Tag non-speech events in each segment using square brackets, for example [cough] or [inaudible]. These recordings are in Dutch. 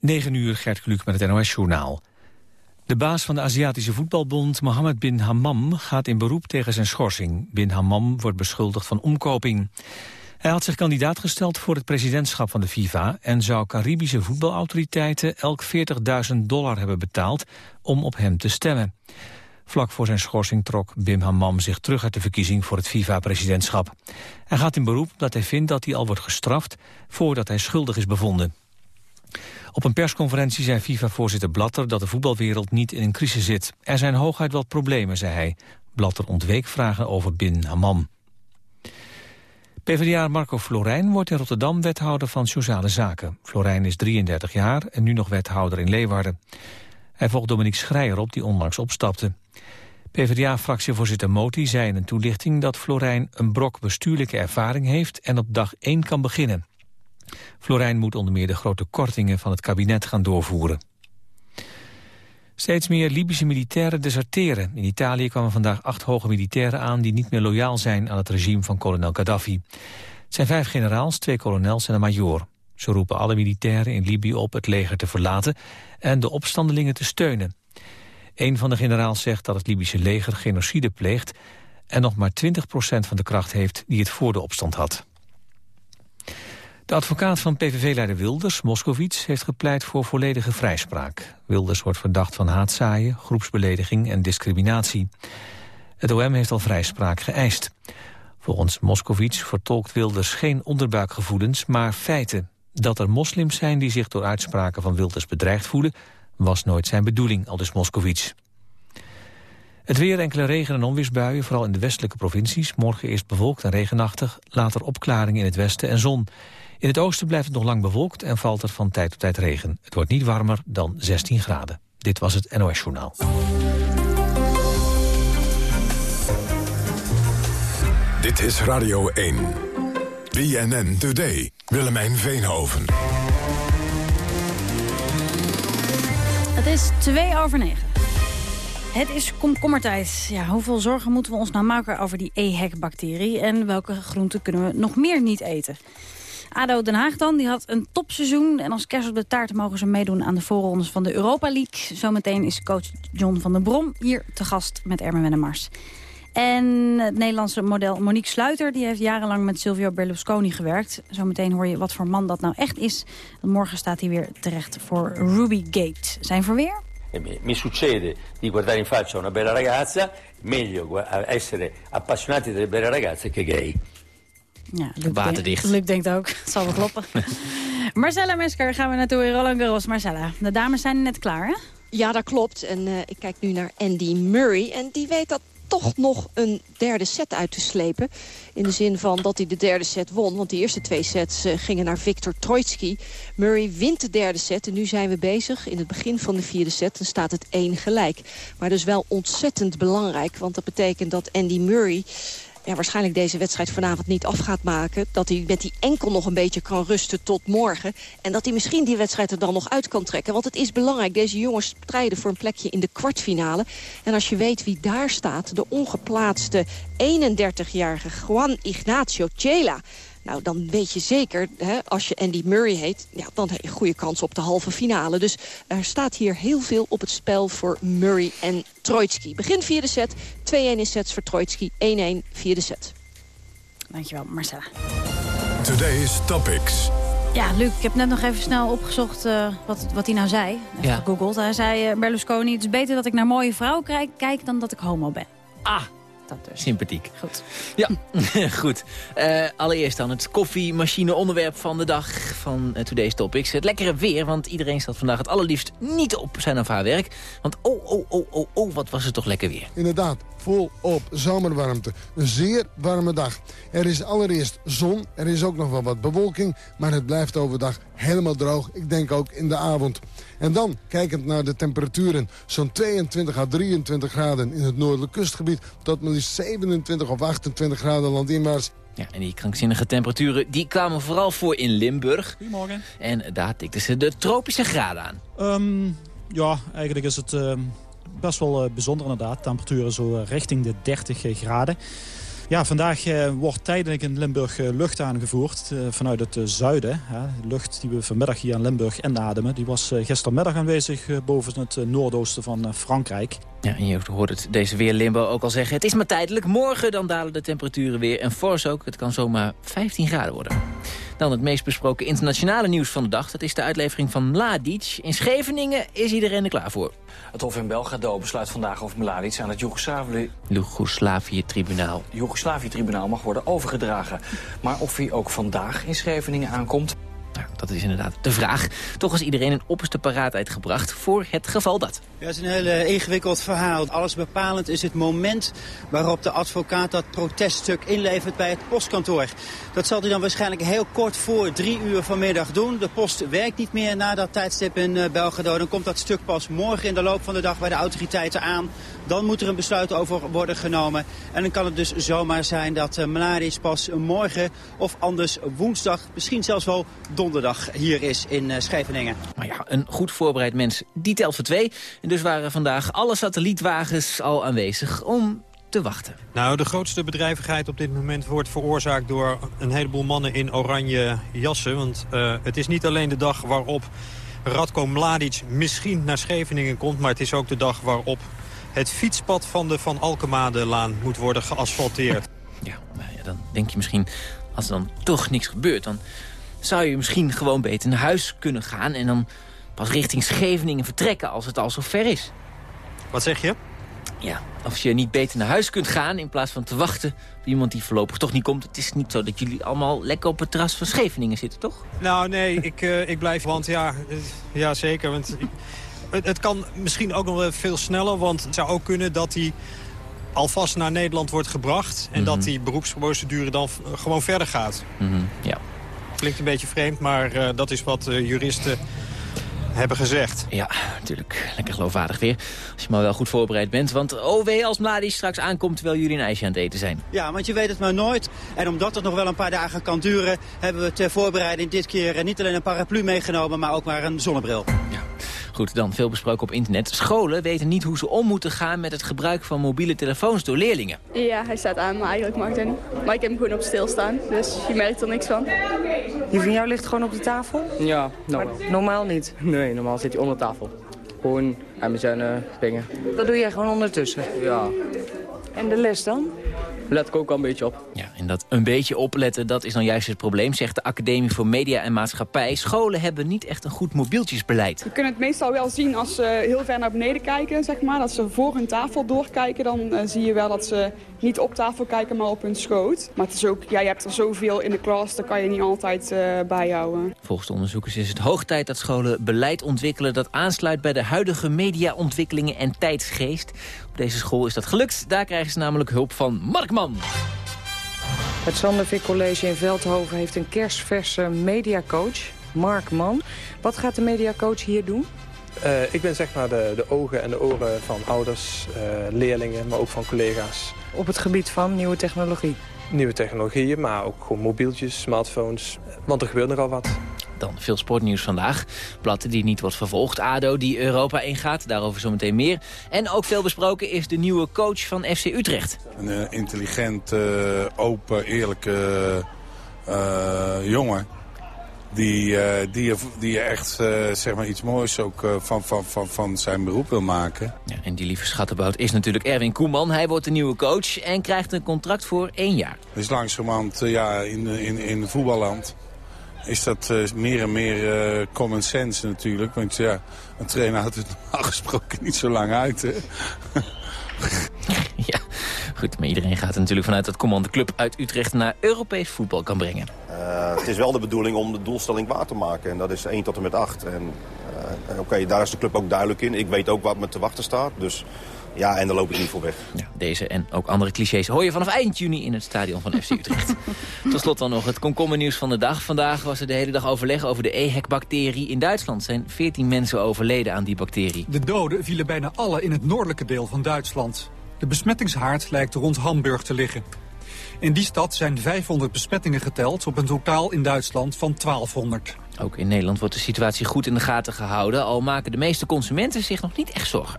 9 uur, Gert Kluk met het NOS-journaal. De baas van de Aziatische voetbalbond, Mohammed bin Hammam, gaat in beroep tegen zijn schorsing. Bin Hammam wordt beschuldigd van omkoping. Hij had zich kandidaat gesteld voor het presidentschap van de FIFA... en zou Caribische voetbalautoriteiten elk 40.000 dollar hebben betaald... om op hem te stemmen. Vlak voor zijn schorsing trok Bim Hammam zich terug uit de verkiezing voor het FIFA-presidentschap. Hij gaat in beroep dat hij vindt dat hij al wordt gestraft voordat hij schuldig is bevonden. Op een persconferentie zei FIFA-voorzitter Blatter dat de voetbalwereld niet in een crisis zit. Er zijn hooguit wat problemen, zei hij. Blatter ontweek vragen over Bin Hammam. PvdA Marco Florijn wordt in Rotterdam wethouder van Sociale Zaken. Florijn is 33 jaar en nu nog wethouder in Leeuwarden. Hij volgt Dominique Schreier op, die onlangs opstapte. PvdA-fractievoorzitter Moti zei in een toelichting dat Florijn een brok bestuurlijke ervaring heeft en op dag 1 kan beginnen. Florijn moet onder meer de grote kortingen van het kabinet gaan doorvoeren. Steeds meer Libische militairen deserteren. In Italië kwamen vandaag acht hoge militairen aan... die niet meer loyaal zijn aan het regime van kolonel Gaddafi. Het zijn vijf generaals, twee kolonels en een majoor. Ze roepen alle militairen in Libië op het leger te verlaten... en de opstandelingen te steunen. Een van de generaals zegt dat het Libische leger genocide pleegt... en nog maar 20% van de kracht heeft die het voor de opstand had. De advocaat van PVV-leider Wilders, Moskovits, heeft gepleit voor volledige vrijspraak. Wilders wordt verdacht van haatzaaien, groepsbelediging en discriminatie. Het OM heeft al vrijspraak geëist. Volgens Moskovits vertolkt Wilders geen onderbuikgevoelens, maar feiten. Dat er moslims zijn die zich door uitspraken van Wilders bedreigd voelen... was nooit zijn bedoeling, aldus Moskovits. Het weer enkele regen- en onweersbuien, vooral in de westelijke provincies. Morgen eerst bewolkt en regenachtig, later opklaring in het westen en zon. In het oosten blijft het nog lang bewolkt en valt er van tijd tot tijd regen. Het wordt niet warmer dan 16 graden. Dit was het NOS Journaal. Dit is Radio 1. BNN Today. Willemijn Veenhoven. Het is twee over negen. Het is komkommertijd. Ja, hoeveel zorgen moeten we ons nou maken over die EHEC-bacterie... en welke groenten kunnen we nog meer niet eten? ADO Den Haag dan, die had een topseizoen. En als kerst op de taart mogen ze meedoen aan de voorrondes van de Europa League. Zometeen is coach John van der Brom hier te gast met Ermen Mars. En het Nederlandse model Monique Sluiter... die heeft jarenlang met Silvio Berlusconi gewerkt. Zometeen hoor je wat voor man dat nou echt is. morgen staat hij weer terecht voor Ruby Gate. Zijn verweer? Mi succede di guardare in faccia una bella ragazza, meglio essere appassionati delle belle ragazze che gay. Ja, Luc Waterdicht. Luc denkt ook. Het [laughs] zal wel kloppen. [laughs] Marcella Mesker gaan we naartoe in Roland Garros. Marcella, de dames zijn net klaar, hè? Ja, dat klopt. En uh, ik kijk nu naar Andy Murray. En die weet dat toch nog een derde set uit te slepen. In de zin van dat hij de derde set won. Want de eerste twee sets uh, gingen naar Viktor Troitsky. Murray wint de derde set. En nu zijn we bezig in het begin van de vierde set. Dan staat het één gelijk. Maar dus wel ontzettend belangrijk. Want dat betekent dat Andy Murray ja, waarschijnlijk deze wedstrijd vanavond niet af gaat maken. Dat hij met die enkel nog een beetje kan rusten tot morgen. En dat hij misschien die wedstrijd er dan nog uit kan trekken. Want het is belangrijk. Deze jongens strijden voor een plekje in de kwartfinale. En als je weet wie daar staat, de ongeplaatste 31-jarige Juan Ignacio Chela... Nou, dan weet je zeker, hè, als je Andy Murray heet... Ja, dan heb je een goede kans op de halve finale. Dus er staat hier heel veel op het spel voor Murray en Troitsky. Begin vierde set, 2-1 in sets voor Troitsky, 1-1 vierde set. Dankjewel, Marcella. Today's Topics. Ja, Luc, ik heb net nog even snel opgezocht uh, wat, wat hij nou zei. Even ja. gegoogeld. Hij zei, uh, Berlusconi, het is beter dat ik naar mooie vrouwen kijk, kijk dan dat ik homo ben. Ah, dus. Sympathiek. Goed. Ja, [laughs] goed. Uh, allereerst dan het koffiemachine onderwerp van de dag van uh, Today's Topics. Het lekkere weer, want iedereen staat vandaag het allerliefst niet op zijn of haar werk. Want oh, oh, oh, oh, oh, wat was het toch lekker weer. Inderdaad, volop zomerwarmte. Een zeer warme dag. Er is allereerst zon, er is ook nog wel wat bewolking... maar het blijft overdag helemaal droog. Ik denk ook in de avond. En dan, kijkend naar de temperaturen... zo'n 22 à 23 graden in het noordelijk kustgebied... tot maar liefst 27 of 28 graden landinwaarts. Ja, en die krankzinnige temperaturen die kwamen vooral voor in Limburg. Goedemorgen. En daar tikten ze de tropische graden aan. Um, ja, eigenlijk is het uh, best wel uh, bijzonder inderdaad. Temperaturen zo richting de 30 graden. Ja, vandaag eh, wordt tijdelijk in Limburg eh, lucht aangevoerd eh, vanuit het zuiden. De lucht die we vanmiddag hier in Limburg inademen... die was gistermiddag aanwezig boven het noordoosten van Frankrijk. Ja, en je hoort het deze weer Limbo ook al zeggen. Het is maar tijdelijk. Morgen dan dalen de temperaturen weer. En fors ook. Het kan zomaar 15 graden worden. Dan het meest besproken internationale nieuws van de dag. Dat is de uitlevering van Mladic. In Scheveningen is iedereen er klaar voor. Het Hof in Belgrado besluit vandaag of Mladic aan het Joegoslavië- Joegoslavië-tribunaal. Joegoslavië-tribunaal mag worden overgedragen. Maar of hij ook vandaag in Scheveningen aankomt... Dat is inderdaad de vraag. Toch is iedereen in opperste paraatheid gebracht voor het geval dat. Ja, het is een heel eh, ingewikkeld verhaal. Alles bepalend is het moment waarop de advocaat dat proteststuk inlevert bij het postkantoor. Dat zal hij dan waarschijnlijk heel kort voor drie uur vanmiddag doen. De post werkt niet meer na dat tijdstip in uh, Belgrado. Dan komt dat stuk pas morgen in de loop van de dag bij de autoriteiten aan. Dan moet er een besluit over worden genomen. En dan kan het dus zomaar zijn dat uh, Mladic pas morgen of anders woensdag, misschien zelfs wel donderdag hier is in uh, Scheveningen. Maar ja, een goed voorbereid mens, die telt voor twee. En dus waren vandaag alle satellietwagens al aanwezig om te wachten. Nou, de grootste bedrijvigheid op dit moment wordt veroorzaakt door een heleboel mannen in oranje jassen. Want uh, het is niet alleen de dag waarop Radko Mladic misschien naar Scheveningen komt... maar het is ook de dag waarop het fietspad van de Van Alkemade-laan moet worden geasfalteerd. [laughs] Ja, nou ja, dan denk je misschien, als er dan toch niks gebeurt... dan zou je misschien gewoon beter naar huis kunnen gaan... en dan pas richting Scheveningen vertrekken als het al zo ver is. Wat zeg je? Ja, of je niet beter naar huis kunt gaan in plaats van te wachten op iemand die voorlopig toch niet komt. Het is niet zo dat jullie allemaal lekker op het terras van Scheveningen zitten, toch? Nou, nee, ik, uh, ik blijf, want ja, ja zeker. Want het, het kan misschien ook nog wel veel sneller, want het zou ook kunnen dat hij alvast naar Nederland wordt gebracht... en mm -hmm. dat die beroepsprocedure dan gewoon verder gaat. Mm -hmm, ja. Klinkt een beetje vreemd, maar uh, dat is wat uh, juristen hebben gezegd. Ja, natuurlijk. Lekker geloofwaardig weer. Als je maar wel goed voorbereid bent. Want oh wee als Mladic straks aankomt terwijl jullie een ijsje aan het eten zijn. Ja, want je weet het maar nooit. En omdat het nog wel een paar dagen kan duren... hebben we ter voorbereiding dit keer niet alleen een paraplu meegenomen... maar ook maar een zonnebril. Ja. Goed, dan veel besproken op internet. Scholen weten niet hoe ze om moeten gaan met het gebruik van mobiele telefoons door leerlingen. Ja, hij staat aan, maar eigenlijk mag niet. Maar ik heb hem gewoon op stilstaan, dus je merkt er niks van. Die van jou ligt gewoon op de tafel? Ja, nou maar normaal niet? [laughs] Nee, normaal zit hij onder tafel. Gewoon aan mijn zijn pingen. Dat doe jij gewoon ondertussen? Ja. En de les dan? Let ik ook al een beetje op. Ja, en dat een beetje opletten, dat is dan juist het probleem, zegt de Academie voor Media en Maatschappij. Scholen hebben niet echt een goed mobieltjesbeleid. We kunnen het meestal wel zien als ze heel ver naar beneden kijken, zeg maar. Dat ze voor hun tafel doorkijken, dan uh, zie je wel dat ze niet op tafel kijken, maar op hun schoot. Maar het is ook, ja, je hebt er zoveel in de klas, dat kan je niet altijd uh, bijhouden. Volgens de onderzoekers is het hoog tijd dat scholen beleid ontwikkelen... dat aansluit bij de huidige mediaontwikkelingen en tijdsgeest. Op deze school is dat gelukt. Daar krijgen ze namelijk hulp van Mark Mann. Het Zandervik College in Veldhoven heeft een kerstverse mediacoach, Mark Mann. Wat gaat de mediacoach hier doen? Uh, ik ben zeg maar de, de ogen en de oren van ouders, uh, leerlingen, maar ook van collega's. Op het gebied van nieuwe technologie? Nieuwe technologieën, maar ook gewoon mobieltjes, smartphones. Want er gebeurt nogal wat. Dan veel sportnieuws vandaag. Blad die niet wordt vervolgd. ADO die Europa ingaat, daarover zometeen meer. En ook veel besproken is de nieuwe coach van FC Utrecht. Een uh, intelligent, open, eerlijke jongen die, uh, die, die echt uh, zeg maar iets moois ook uh, van, van, van, van zijn beroep wil maken. Ja, en die lieve schattenbout is natuurlijk Erwin Koeman. Hij wordt de nieuwe coach en krijgt een contract voor één jaar. Dus langzamerhand ja, in, in, in voetballand is dat meer en meer common sense natuurlijk. Want ja, een trainer houdt het [laughs] normaal gesproken niet zo lang uit. Hè? ja, goed. Maar iedereen gaat er natuurlijk vanuit dat Koeman de club uit Utrecht naar Europees voetbal kan brengen. Uh, het is wel de bedoeling om de doelstelling waar te maken. En dat is 1 tot en met 8. En uh, oké, okay, daar is de club ook duidelijk in. Ik weet ook wat me te wachten staat. Dus ja, en daar loop ik niet voor weg. Ja, deze en ook andere clichés hoor je vanaf eind juni in het stadion van FC Utrecht. [laughs] Tot slot dan nog het komkommernieuws van de dag. Vandaag was er de hele dag overleg over de EHEC-bacterie. In Duitsland zijn 14 mensen overleden aan die bacterie. De doden vielen bijna alle in het noordelijke deel van Duitsland. De besmettingshaard lijkt rond Hamburg te liggen. In die stad zijn 500 besmettingen geteld op een totaal in Duitsland van 1200. Ook in Nederland wordt de situatie goed in de gaten gehouden... al maken de meeste consumenten zich nog niet echt zorgen.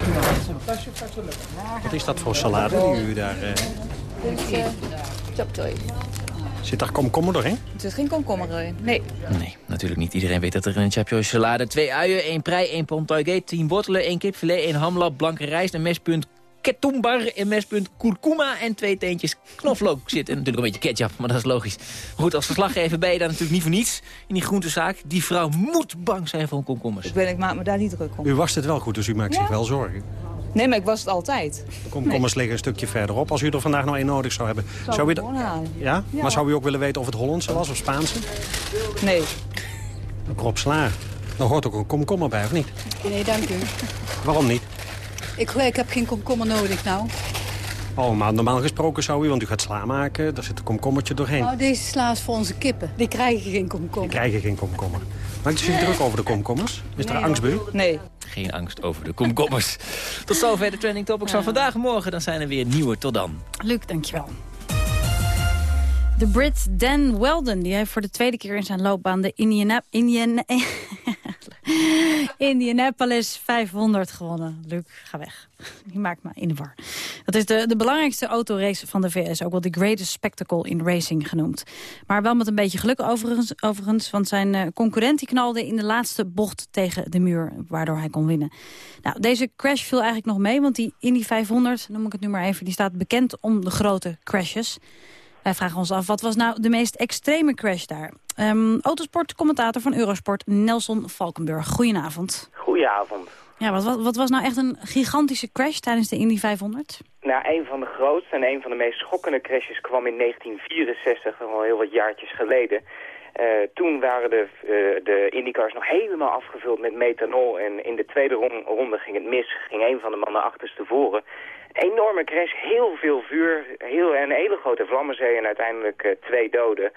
Wat is dat voor salade die u daar... Uh... Uh, chapchoy. Zit daar komkommer doorheen? Er zit geen komkommer in, nee. Nee, natuurlijk niet. Iedereen weet dat er in een chapjoy salade twee uien, één prei, één pontoigé, tien wortelen, één kipfilet, één hamlap, blanke rijst, een mespunt ketumbar, een mespunt kurkuma en twee teentjes knoflook zit. En natuurlijk een beetje ketchup, maar dat is logisch. Goed, als verslaggever ben je daar natuurlijk niet voor niets in die groentezaak. Die vrouw moet bang zijn voor komkommers. Ik, ben, ik maak me daar niet druk om. U wast het wel goed, dus u maakt Ja. zich wel zorgen. Nee, maar ik was het altijd. De komkommers liggen een stukje verderop. Als u er vandaag nog één nodig zou hebben. Zou u ik dat- gewoon halen. Ja? Ja. Maar zou u ook willen weten of het Hollandse was of Spaanse? Nee. Een krop sla. Daar hoort ook een komkommer bij, of niet? Nee, dank u. Waarom niet? Ik, ik heb geen komkommer nodig nou. Oh, maar normaal gesproken zou u, want u gaat sla maken, daar zit een komkommertje doorheen. Nou, deze sla is voor onze kippen. Die krijgen geen komkommer. Die krijgen geen komkommer. Maakt u zich druk over de komkommers? Is er Nee, angst bij u? Nee. Geen angst over de komkommers. Tot zover de trending topics van vandaag en morgen. Dan zijn er weer nieuwe. Tot dan. Luc, dankjewel. De Brit Dan Weldon die heeft voor de tweede keer in zijn loopbaan de Indiana Indiana [laughs] Indianapolis 500 gewonnen. Luc, ga weg. Die maakt me in de war. Dat is de, de belangrijkste autorace van de VS. Ook wel de greatest spectacle in racing genoemd. Maar wel met een beetje geluk overigens. overigens want zijn eh, concurrent die knalde in de laatste bocht tegen de muur. Waardoor hij kon winnen. Nou, deze crash viel eigenlijk nog mee. Want die Indy 500, noem ik het nu maar even... die staat bekend om de grote crashes. Wij vragen ons af, wat was nou de meest extreme crash daar? Ehm autosportcommentator van Eurosport, Nelson Valkenburg. Goedenavond. Goedenavond. Ja, wat, wat, wat was nou echt een gigantische crash tijdens de Indy 500? Nou, een van de grootste en een van de meest schokkende crashes kwam in 1964, al heel wat jaartjes geleden. Eh, toen waren de, eh, de IndyCars nog helemaal afgevuld met methanol en in de tweede ron- ronde ging het mis. Ging een van de mannen achterstevoren. Enorme crash, heel veel vuur, heel, een hele grote vlammenzee en uiteindelijk eh, twee doden.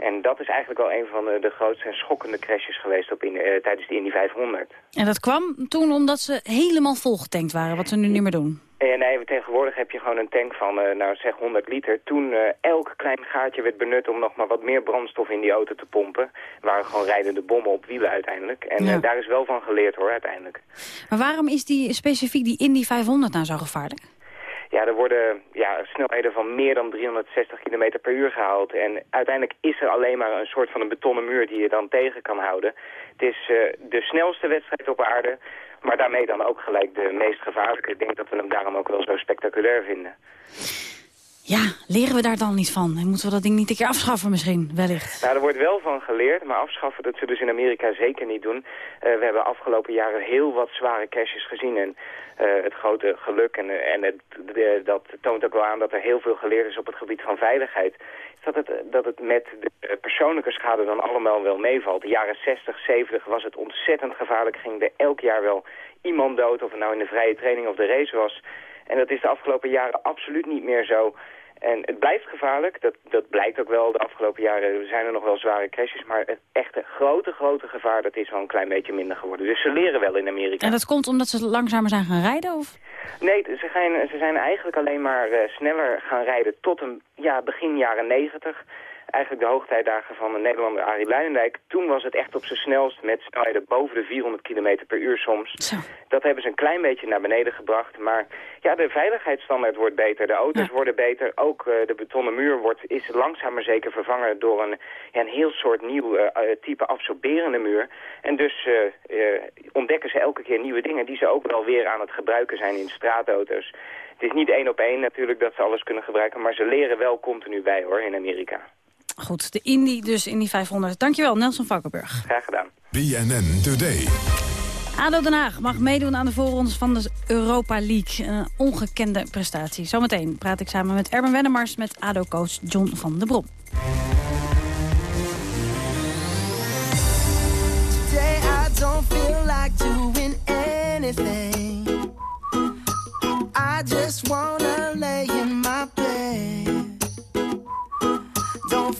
En dat is eigenlijk wel een van de, de grootste en schokkende crashes geweest op in, eh, tijdens de Indy 500. En dat kwam toen omdat ze helemaal volgetankt waren, wat ze nu niet meer doen. Eh, nee, tegenwoordig heb je gewoon een tank van, eh, nou zeg 100 liter. Toen elk klein gaatje werd benut om nog maar wat meer brandstof in die auto te pompen. waren gewoon rijdende bommen op wielen uiteindelijk. En Ja. daar is wel van geleerd hoor, uiteindelijk. Maar waarom is die specifiek die Indy 500 nou zo gevaarlijk? Ja, er worden ja, snelheden van meer dan 360 km per uur gehaald. En uiteindelijk is er alleen maar een soort van een betonnen muur die je dan tegen kan houden. Het is eh, de snelste wedstrijd op aarde, maar daarmee dan ook gelijk de meest gevaarlijke. Ik denk dat we hem daarom ook wel zo spectaculair vinden. Ja, leren we daar dan niet van? En moeten we dat ding niet een keer afschaffen misschien, wellicht? Nou, er wordt wel van geleerd, maar afschaffen, dat ze in Amerika zeker niet doen. Eh, we hebben afgelopen jaren heel wat zware crashes gezien en eh, het grote geluk, en, en het, dat toont ook wel aan dat er heel veel geleerd is op het gebied van veiligheid, dat het, dat het met de eh, persoonlijke schade dan allemaal wel meevalt. De jaren 60, 70 was het ontzettend gevaarlijk, ging er elk jaar wel iemand dood, of het nou in de vrije training of de race was. En dat is de afgelopen jaren absoluut niet meer zo. En het blijft gevaarlijk, dat, dat blijkt ook wel de afgelopen jaren. zijn er nog wel zware crashes, maar het echte grote, grote gevaar... dat is wel een klein beetje minder geworden. Dus ze leren wel in Amerika. En dat komt omdat ze langzamer zijn gaan rijden? Of? Nee, ze zijn, ze zijn eigenlijk alleen maar eh, sneller gaan rijden tot een, ja, begin jaren negentig. Eigenlijk de hoogtijdagen van de Nederlander Arie Luijendijk. Toen was het echt op zijn snelst met snelheden boven de 400 km per uur soms. Dat hebben ze een klein beetje naar beneden gebracht. Maar ja, de veiligheidsstandaard wordt beter. De auto's worden beter. Ook eh, de betonnen muur wordt, is langzaam maar zeker vervangen door een, ja, een heel soort nieuw eh, type absorberende muur. En dus ontdekken ze elke keer nieuwe dingen die ze ook wel weer aan het gebruiken zijn in straatauto's. Het is niet één op één natuurlijk dat ze alles kunnen gebruiken, maar ze leren wel continu bij hoor in Amerika. Goed, de Indy dus, Indy 500. Dankjewel, Nelson Valkenburg. Graag gedaan. BNN Today. ADO Den Haag mag meedoen aan de voorrondes van de Europa League. Een ongekende prestatie. Zometeen praat ik samen met Erben Wennemars met ADO-coach John van der Brom. Today I don't feel like doing anything. I just wanna lay in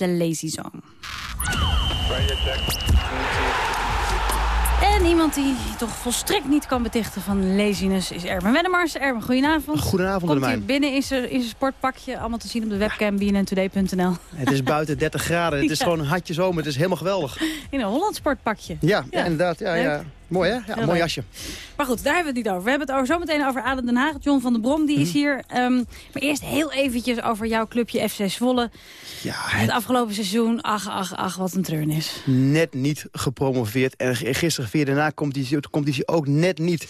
De Lazy Song. En iemand die toch volstrekt niet kan betichten van laziness is Erben Wennemars. Erben, goedenavond. Goedenavond, Komt hij Willemijn. binnen in zijn in zijn sportpakje, allemaal te zien op de webcam bnntoday.nl. Het is buiten 30 graden. Het is [laughs] Ja. gewoon een hatje zomer. Het is helemaal geweldig. In een Hollands sportpakje. Ja, ja. inderdaad. Ja, Leuk. ja. Mooi hè? Ja, mooi leuk. jasje. Maar goed, daar hebben we het niet over. We hebben het over, zometeen over Aden Den Haag. John van der Brom, die Mhm. is hier. Ehm, maar eerst heel eventjes over jouw clubje FC Zwolle. Ja, Het afgelopen seizoen, ach, ach, ach, wat een treurnis. Net niet gepromoveerd. En gisteren via daarna komt die, komt die ook net niet.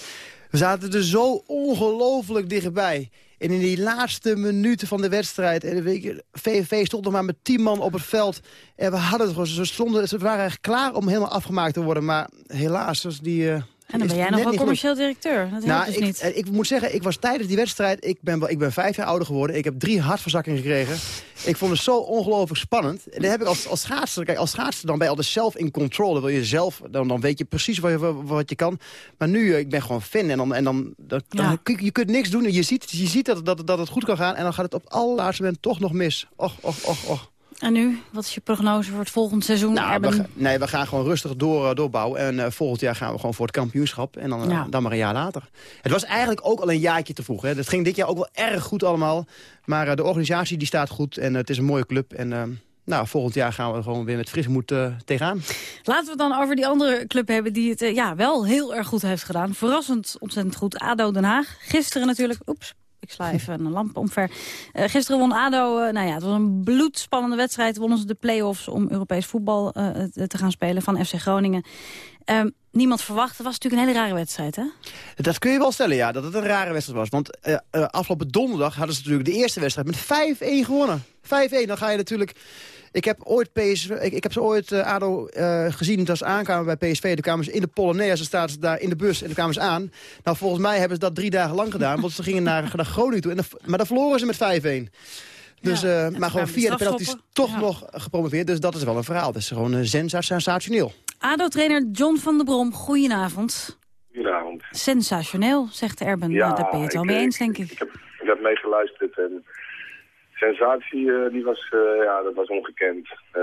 We zaten er zo ongelooflijk dichtbij. En in die laatste minuten van de wedstrijd... En je, VVV stond nog maar met 10 man op het veld. En we hadden het gewoon... Ze, stonden, ze waren eigenlijk klaar om helemaal afgemaakt te worden. Maar helaas, dus die... eh, En dan ben jij nog wel commercieel directeur. Dat Nou, dus ik, niet. eh, ik moet zeggen, ik was tijdens die wedstrijd... Ik ben, wel- ik ben vijf jaar ouder geworden. Ik heb drie hartverzakkingen gekregen. Ik vond het zo ongelooflijk spannend. En dan heb ik als, als schaatser... Kijk, als schaatser dan ben je altijd zelf in control. Dan, wil je zelf, dan, dan weet je precies wat je, wat je kan. Maar nu, eh, ik ben gewoon fan. En dan, en dan, dan, dan Ja. kun je, kunt niks doen. En je ziet, je ziet dat, dat, dat het goed kan gaan. En dan gaat het op het allerlaatste moment toch nog mis. Och, och, och, och. En nu, wat is je prognose voor het volgende seizoen? Nou, we, nee, we gaan gewoon rustig door, eh, doorbouwen. En eh, volgend jaar gaan we gewoon voor het kampioenschap. En dan, eh, Ja. dan maar een jaar later. Het was eigenlijk ook al een jaartje te vroeg. Hè. Het ging dit jaar ook wel erg goed allemaal. Maar de organisatie die staat goed. En het is een mooie club. En nou, volgend jaar gaan we gewoon weer met fris moed tegenaan. Laten we het dan over die andere club hebben die het ja, wel heel erg goed heeft gedaan. Verrassend ontzettend goed. ADO Den Haag. Gisteren natuurlijk... Oeps. Ik sla even een lamp omver. Eh, gisteren won ADO, eh, nou ja, het was een bloedspannende wedstrijd. Wonnen ze de play-offs om Europees voetbal eh, te gaan spelen van FC Groningen. Ehm, niemand verwacht. Het was natuurlijk een hele rare wedstrijd, hè? Dat kun je wel stellen, ja, dat het een rare wedstrijd was. Want afgelopen donderdag hadden ze natuurlijk de eerste wedstrijd met 5-1 gewonnen. 5-1, dan ga je natuurlijk... Ik heb ooit PSV, ik, ik heb ze ooit eh, ADO eh, gezien dat ze aankwamen bij PSV. De kwamen ze in de Polonaise, staat ze daar in de bus en dan kwamen ze aan. Nou, volgens mij hebben ze dat drie dagen lang gedaan, [laughs] want ze gingen naar, naar Groningen toe. En dan- maar dan verloren ze met 5-1. Dus, eh, maar gewoon de via de penalties strafschoppen. toch Ja. nog gepromoveerd. Dus dat is wel een verhaal. Dat is gewoon sensa- sensationeel. ADO-trainer John van der Brom, goedenavond. Goedenavond. Sensationeel, zegt Erben. Ja, nou, daar ben je het wel mee eens, denk ik. Ik heb meegeluisterd en sensatie, eh, die was, eh, ja, dat was ongekend. Eh,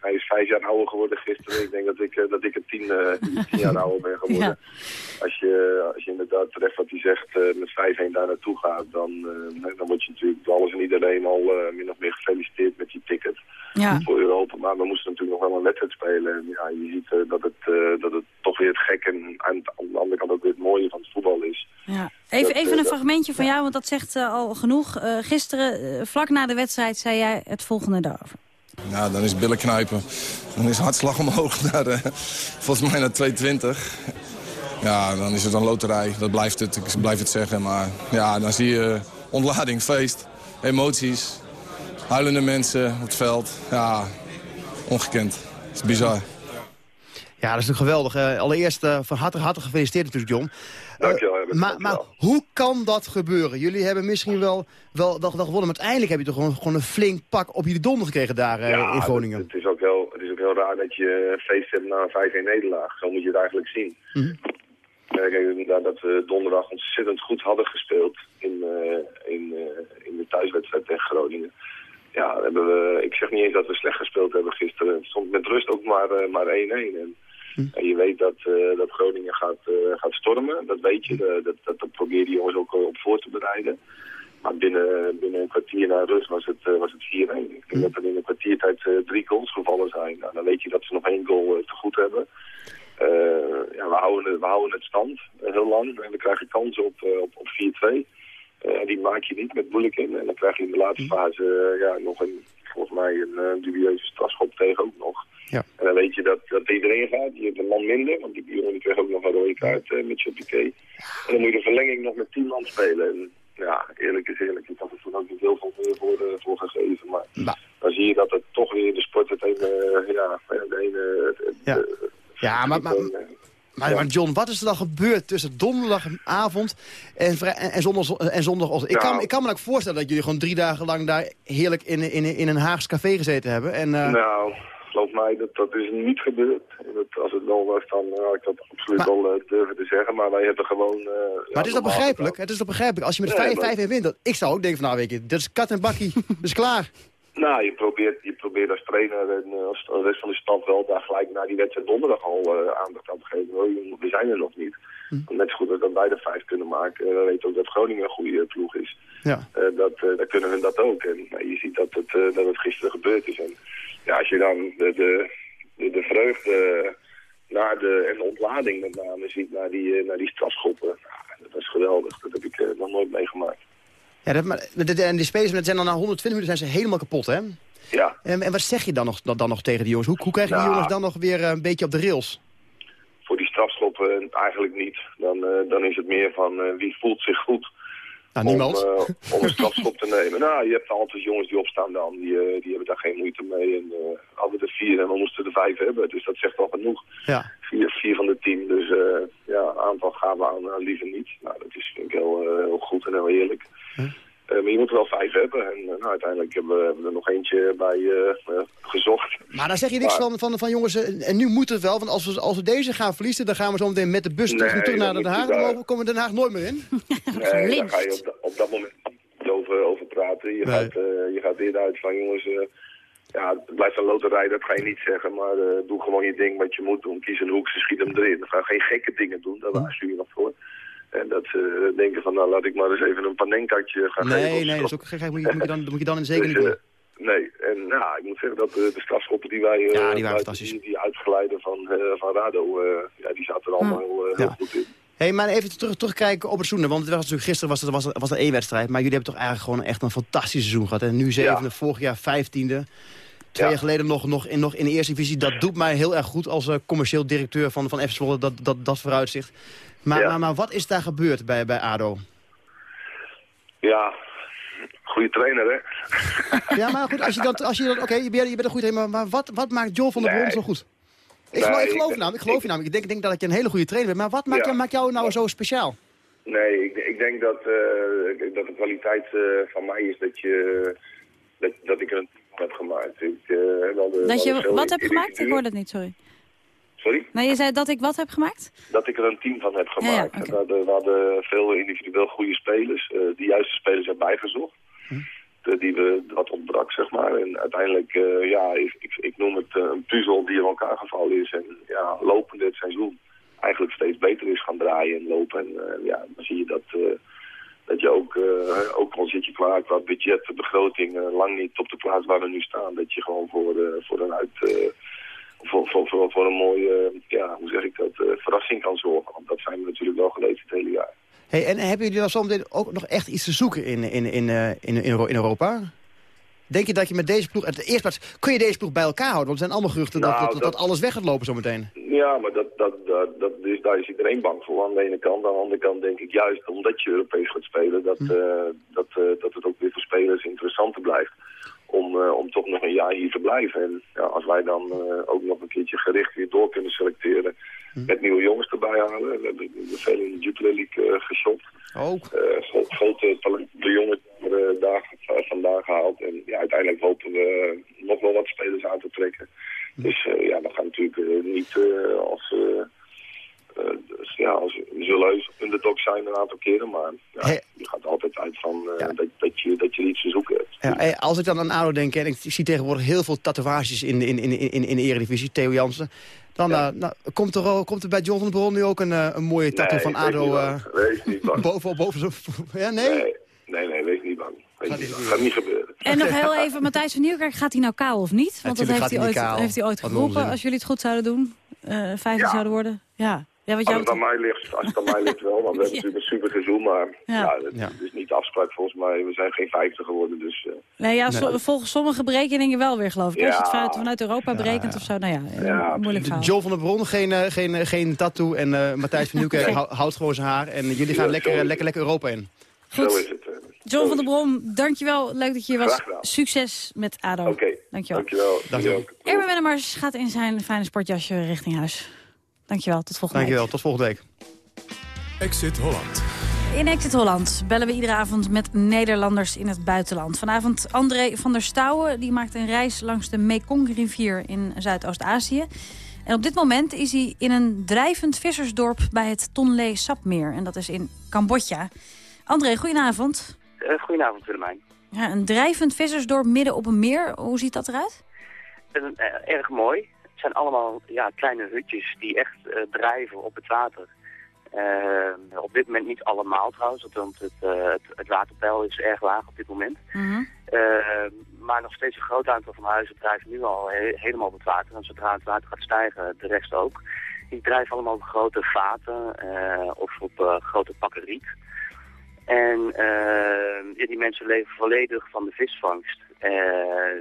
hij is vijf jaar ouder geworden gisteren. Ik denk dat ik, eh, dat ik er tien, eh, [laughs] tien jaar ouder ben geworden. Als, je, als je inderdaad treft wat hij zegt, met 5-1 daar naartoe gaat, dan, dan word je natuurlijk door alles en iedereen al min of meer gefeliciteerd met je ticket Ja. voor Europa. Maar we moesten natuurlijk nog wel een wedstrijd spelen. En ja, je ziet dat, het, dat het toch weer het gekke en aan, de andere kant ook weer het mooie van het voetbal is. Ja. Even, Dat, even een fragmentje van jou, want dat zegt al genoeg. Gisteren, vlak na de wedstrijd, zei jij het volgende daarover. Ja, dan is billen knijpen. Dan is hartslag omhoog [laughs] naar, eh, volgens mij naar 220. Ja, dan is het een loterij. Dat blijft het. Ik blijf het zeggen. Maar ja, dan zie je ontlading, feest, emoties. Huilende mensen op het veld. Ja, ongekend. Het is bizar. Ja, dat is natuurlijk geweldig. Eh, allereerst eh, van harte, harte gefeliciteerd natuurlijk, John. Eh, Dankjewel, maar, dankjewel. maar hoe kan dat gebeuren? Jullie hebben misschien wel, wel, wel, wel gewonnen, maar uiteindelijk heb je toch gewoon, gewoon een flink pak op je donder gekregen daar Ja, in Groningen. Het, het is ook heel, het is ook heel raar dat je feest hebt na een 5-1 nederlaag. Zo moet je het eigenlijk zien. Mhm. Eh, kijk, nadat we donderdag ontzettend goed hadden gespeeld in, in, in de thuiswedstrijd tegen Groningen. Ja, hebben we, ik zeg niet eens dat we slecht gespeeld hebben gisteren. Het stond met rust ook maar eh, maar 1-1. En, en je weet dat, eh, dat Groningen gaat, eh, gaat stormen. Dat weet je. Eh, dat, dat, dat probeer die jongens ook op voor te bereiden. Maar binnen, binnen een kwartier na rust was het, was het 4-1. Ik denk dat er in een kwartiertijd drie goals gevallen zijn. Nou, dan weet je dat ze nog één goal te goed hebben. Ja, we, houden, het- we houden het stand heel lang. En we krijgen kansen op, op, op 4-2. Eh, die maak je niet met moeilijk in. En dan krijg je in de laatste fase eh, ja, nog een, volgens mij een eh, dubieuze strafschop tegen ook nog. Ja. En dan weet je dat, dat iedereen gaat. Je hebt een man minder, want die jongen die kreeg ook nog een rode kaart met Piqué. En dan moet je de verlenging nog met 10 man spelen. En ja, eerlijk is eerlijk. Ik had er toen ook niet heel veel voor, voor, voor gegeven. Maar dan zie je dat het toch weer de sport het ene, ja, de ene... Het, Ja. eh, Ja, maar, maar, maar, maar John, wat is er dan gebeurd tussen donderdagavond en, en, en, zondag, en zondagochtend? Ik, kan, Nou. ik kan me ook voorstellen dat jullie gewoon drie dagen lang daar heerlijk in, in, in een Haags café gezeten hebben. En, eh, Nou, geloof mij, dat, dat is niet gebeurd. Dat, als het wel was, dan had ik dat absoluut wel eh, durven te zeggen. Maar wij hebben gewoon... eh, ja, maar het is toch begrijpelijk? Het is toch begrijpelijk? Als je met Nee, 5 maar- 5 in wint, dat- ik zou ook denken van nou weet je, dit is kat en bakkie, [laughs] dat is klaar. Nou, je probeert, je probeert als trainer en eh, als de rest van de staf wel daar gelijk naar die wedstrijd donderdag al eh, aandacht aan te geven. We zijn er nog niet. Net zo goed dat wij er vijf kunnen maken. Eh, we weten ook dat Groningen een goede ploeg is. Ja. Dat, dan kunnen we dat ook. En je ziet dat het, dat het gisteren gebeurd is. En ja, als je dan de, de, de, de vreugde naar de, en de ontlading met name ziet naar die, naar die strafschoppen. Nou, dat was geweldig. Dat heb ik nog nooit meegemaakt. Ja, dat, maar, en die spelers dat zijn dan na 120 minuten zijn ze helemaal kapot, hè? Ja. En, en wat zeg je dan nog, dan, dan nog tegen die jongens? Hoe, hoe krijg je die Nou. jongens dan nog weer eh, een beetje op de rails? voor die strafschoppen eh, eigenlijk niet. Dan, eh, dan is het meer van wie voelt zich goed Niemand. om, eh, om een strafschop te nemen. Nou, je hebt altijd jongens die opstaan dan, die, eh, die hebben daar geen moeite mee. En uh, hadden er vier en we moesten er vijf hebben, dus dat zegt al genoeg. Ja. Vier, vier van de tien, dus eh, ja, aantal gaan we aan, liever niet. Nou, dat is vind ik heel, eh, heel goed en heel eerlijk. Eh, maar je moet er wel vijf hebben. En eh, nou, uiteindelijk hebben we, hebben we er nog eentje bij eh, gezocht. Maar daar zeg je niks Maar- van, van, van jongens, en nu moet het wel. Want als we, als we deze gaan verliezen, dan gaan we zo meteen met de bus terug, Nee, terug naar dan Den Haag. daar- Dan komen we Den Haag nooit meer in. [laughs] Nee, daar ga je op, op dat moment niet over, over praten. Je, Nee. gaat, eh, je gaat eerder uit van jongens, eh, ja, het blijft een loterij, dat ga je niet zeggen. Maar eh, doe gewoon je ding wat je moet doen. Kies een hoek, ze schiet hem erin. Ga geen gekke dingen doen, daar waarschuw je nog voor. En dat ze denken van, nou laat ik maar eens even een panenkaatje gaan geven. Nee, of nee, zo. dat is ook gek. Moet je, moet je dan, moet je dan zeker [laughs] Dus, niet doen. eh, nee, en nou, ik moet zeggen dat eh, de strafschoppen die wij... eh, Ja, die waren fantastisch. Die, die uitgeleiden van, eh, van Rado, eh, ja, die zaten er allemaal heel, eh, goed in. Hey, maar even terug, terugkijken op het seizoen. Want het was natuurlijk, gisteren was het, was, het, was één wedstrijd. Maar jullie hebben toch eigenlijk gewoon echt een fantastisch seizoen gehad. En nu zevende, vorig jaar vijftiende. Twee Ja. jaar geleden nog, nog, in, nog in de eerste divisie. Dat doet mij heel erg goed als eh, commercieel directeur van, van FC Zwolle, dat, dat, dat vooruitzicht. Maar, Ja. maar, maar wat is daar gebeurd bij, bij ADO? Ja, goede trainer hè. Ja, maar goed, als je dan, als je dan oké, je, bent, je bent een goede trainer, maar, wat, wat maakt Joel van der Nee. Brom zo goed? Ik, Nee, geloof, ik ik- geloof namelijk, ik geloof je namelijk. Ik denk, ik denk dat je een hele goede trainer bent. Maar wat maakt, Ja. maakt jou nou zo speciaal? Nee, ik, ik denk dat, eh, dat de kwaliteit eh, van mij is dat, je, dat, dat ik er een heb gemaakt. Ik, eh, heb al de- Dat je wat hebt gemaakt? Ik hoorde het niet, sorry. Sorry? Nee, je zei dat ik wat heb gemaakt? Dat ik er een team van heb gemaakt. ja, we, hadden, we hadden veel individueel goede spelers. eh de juiste spelers erbij gezocht. Hm. De, die we wat ontbrak, zeg maar. En uiteindelijk, eh, ja, ik, ik, ik noem het eh, een puzzel die in elkaar gevallen is. En ja, lopende het seizoen eigenlijk steeds beter is gaan draaien en lopen. En eh, ja, dan zie je dat, eh, dat je ook, eh, ook al zit je klaar qua budget, de begroting, eh, lang niet op de plaats waar we nu staan. Dat je gewoon voor, eh, voor een uit... voor, voor, voor, voor een mooie, eh, ja, hoe zeg ik dat, eh, verrassing kan zorgen. Want dat zijn we natuurlijk wel gelezen het hele jaar. Hey, en hebben jullie dan zometeen ook nog echt iets te zoeken in, in, in, eh, in, in, Euro- in Europa? Denk je dat je met deze ploeg... Het eerste plaats, kun je deze ploeg bij elkaar houden? Want er zijn allemaal geruchten dat, Nou, dat, dat, dat- alles weg gaat lopen zometeen. Ja, maar dat, dat, dat, dat is, daar is iedereen bang voor aan de ene kant. Aan de andere kant denk ik juist omdat je Europees gaat spelen... dat, eh, dat, dat het ook weer voor spelers interessanter blijft. Om, eh, om toch nog een jaar hier te blijven. En ja, als wij dan eh, ook nog een keertje gericht weer door kunnen selecteren... met nieuwe jongens erbij halen. We hebben veel in de Jupiler League eh, geshopt. Ook. Gro- grote talent, de we daar vandaan gehaald. En ja, uiteindelijk hopen we nog wel wat spelers aan te trekken. Dus eh, ja, dat gaat natuurlijk niet als... eh, dus, ja, als we zullen heus underdog zijn een aantal keren, maar ja, je gaat altijd uit van eh, dat, dat, je, dat je iets te zoeken hebt. Ja, als ik dan aan ADO denk, en ik zie tegenwoordig heel veel tatoeages in, in, in, in, in de eredivisie, Theo Jansen. Dan eh, nou, komt, er, al- komt er bij John van der Bron nu ook een, een mooie tattoo Nee, van ADO niet eh niet bang. boven, boven zo... [laughs] Ja, nee? Nee, nee, nee, wees niet bang. Wees niet bang. Gaat niet gebeuren. En nog heel even, Matthijs van Nieuwkerk, gaat hij nou kaal of niet? Want dat heeft hij, hij ooit, heeft hij ooit geroepen, als jullie het goed zouden doen. eh vijfde Ja. zouden worden. Ja, ja wat Als jou het aan mij ligt, als het aan mij ligt wel, want we hebben natuurlijk een super seizoen, maar Ja. ja. het is niet de afspraak volgens mij. We zijn geen vijfde geworden, dus... eh, Nee, ja, so- volgens sommige berekeningen wel weer, geloof ik. Als je het vanuit, vanuit Europa berekent of zo, nou ja, moeilijk verhaal. John van der Bron, geen, eh, geen, eh, geen tattoo. En eh, Matthijs van Nieuwkerk hou- houdt gewoon zijn haar. En jullie gaan Ja, lekker, lekker, lekker Europa in. Goed. Zo is het. John van der Brom, dankjewel. Leuk dat je hier was. Succes met ADO. Oké, Dankjewel. dankjewel. Dankjewel. Erwin Wennemars gaat in zijn fijne sportjasje richting huis. Dankjewel, tot volgende week. Dankjewel, tot volgende week. Exit Holland. In Exit Holland bellen we iedere avond met Nederlanders in het buitenland. Vanavond André van der Stouwen, die maakt een reis langs de Mekong-rivier in Zuidoost-Azië. En op dit moment is hij in een drijvend vissersdorp bij het Tonle Sapmeer. En dat is in Cambodja. André, goedenavond. Eh, goedenavond Willemijn. Ja, een drijvend vissersdorp midden op een meer. Hoe ziet dat eruit? Eh, erg mooi. Het zijn allemaal ja, kleine hutjes die echt eh, drijven op het water. Eh, op dit moment niet allemaal trouwens, want het, eh, het, het waterpeil is erg laag op dit moment. Eh, maar nog steeds een groot aantal van de huizen drijven nu al he- helemaal op het water. En zodra het water gaat stijgen, de rest ook. Die drijven allemaal op grote vaten of op grote pakken riet. En ja, die mensen leven volledig van de visvangst.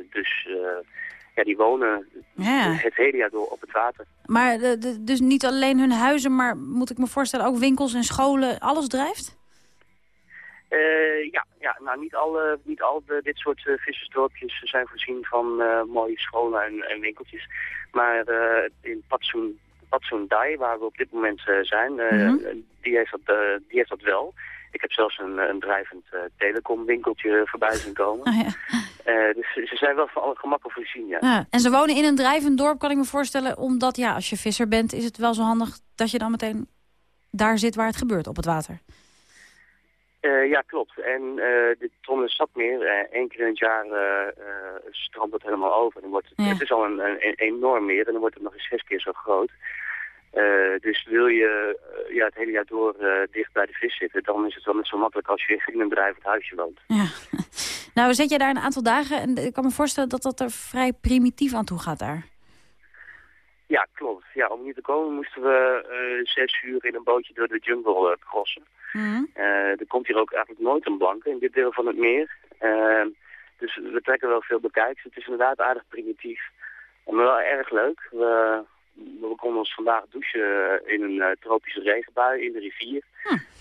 Dus ja, die wonen Ja. het hele jaar door op het water. Maar de, de- dus niet alleen hun huizen, maar moet ik me voorstellen ook winkels en scholen, alles drijft? Eh, ja, ja, nou niet alle, niet al de, dit soort eh, vissersdorpjes zijn voorzien van eh, mooie scholen en, en winkeltjes. Maar eh, in Patsoen, Patsoendai, waar we op dit moment eh, zijn, eh, Mhm. die, heeft dat, eh, die heeft dat wel. Ik heb zelfs een, een drijvend eh, telecomwinkeltje voorbij zien komen. Ah, ja. Eh, dus ze zijn wel van alle gemakken voorzien, ja. Ja. En ze wonen in een drijvend dorp, kan ik me voorstellen. Omdat ja, als je visser bent, is het wel zo handig dat je dan meteen daar zit waar het gebeurt, op het water. Eh, ja, klopt. En eh dit Tonne Sapmeer, eh, één keer in het jaar stroomt het helemaal over. Dan wordt het, Ja. het is al een, een, een enorm meer en dan wordt het nog eens zes keer zo groot. Dus wil je ja, het hele jaar door dicht bij de vis zitten, dan is het wel net zo makkelijk als je in een drijvend huisje woont. Nou, zet je daar een aantal dagen en ik kan me voorstellen dat dat er vrij primitief aan toe gaat daar. Ja, klopt. Ja, om hier te komen moesten we eh, zes uur in een bootje door de jungle eh, crossen. Eh, er komt hier ook eigenlijk nooit een blanke in dit deel van het meer. Dus we trekken wel veel bekijks. Het is inderdaad aardig primitief. Maar wel erg leuk. We, we konden ons vandaag douchen in een tropische regenbui in de rivier.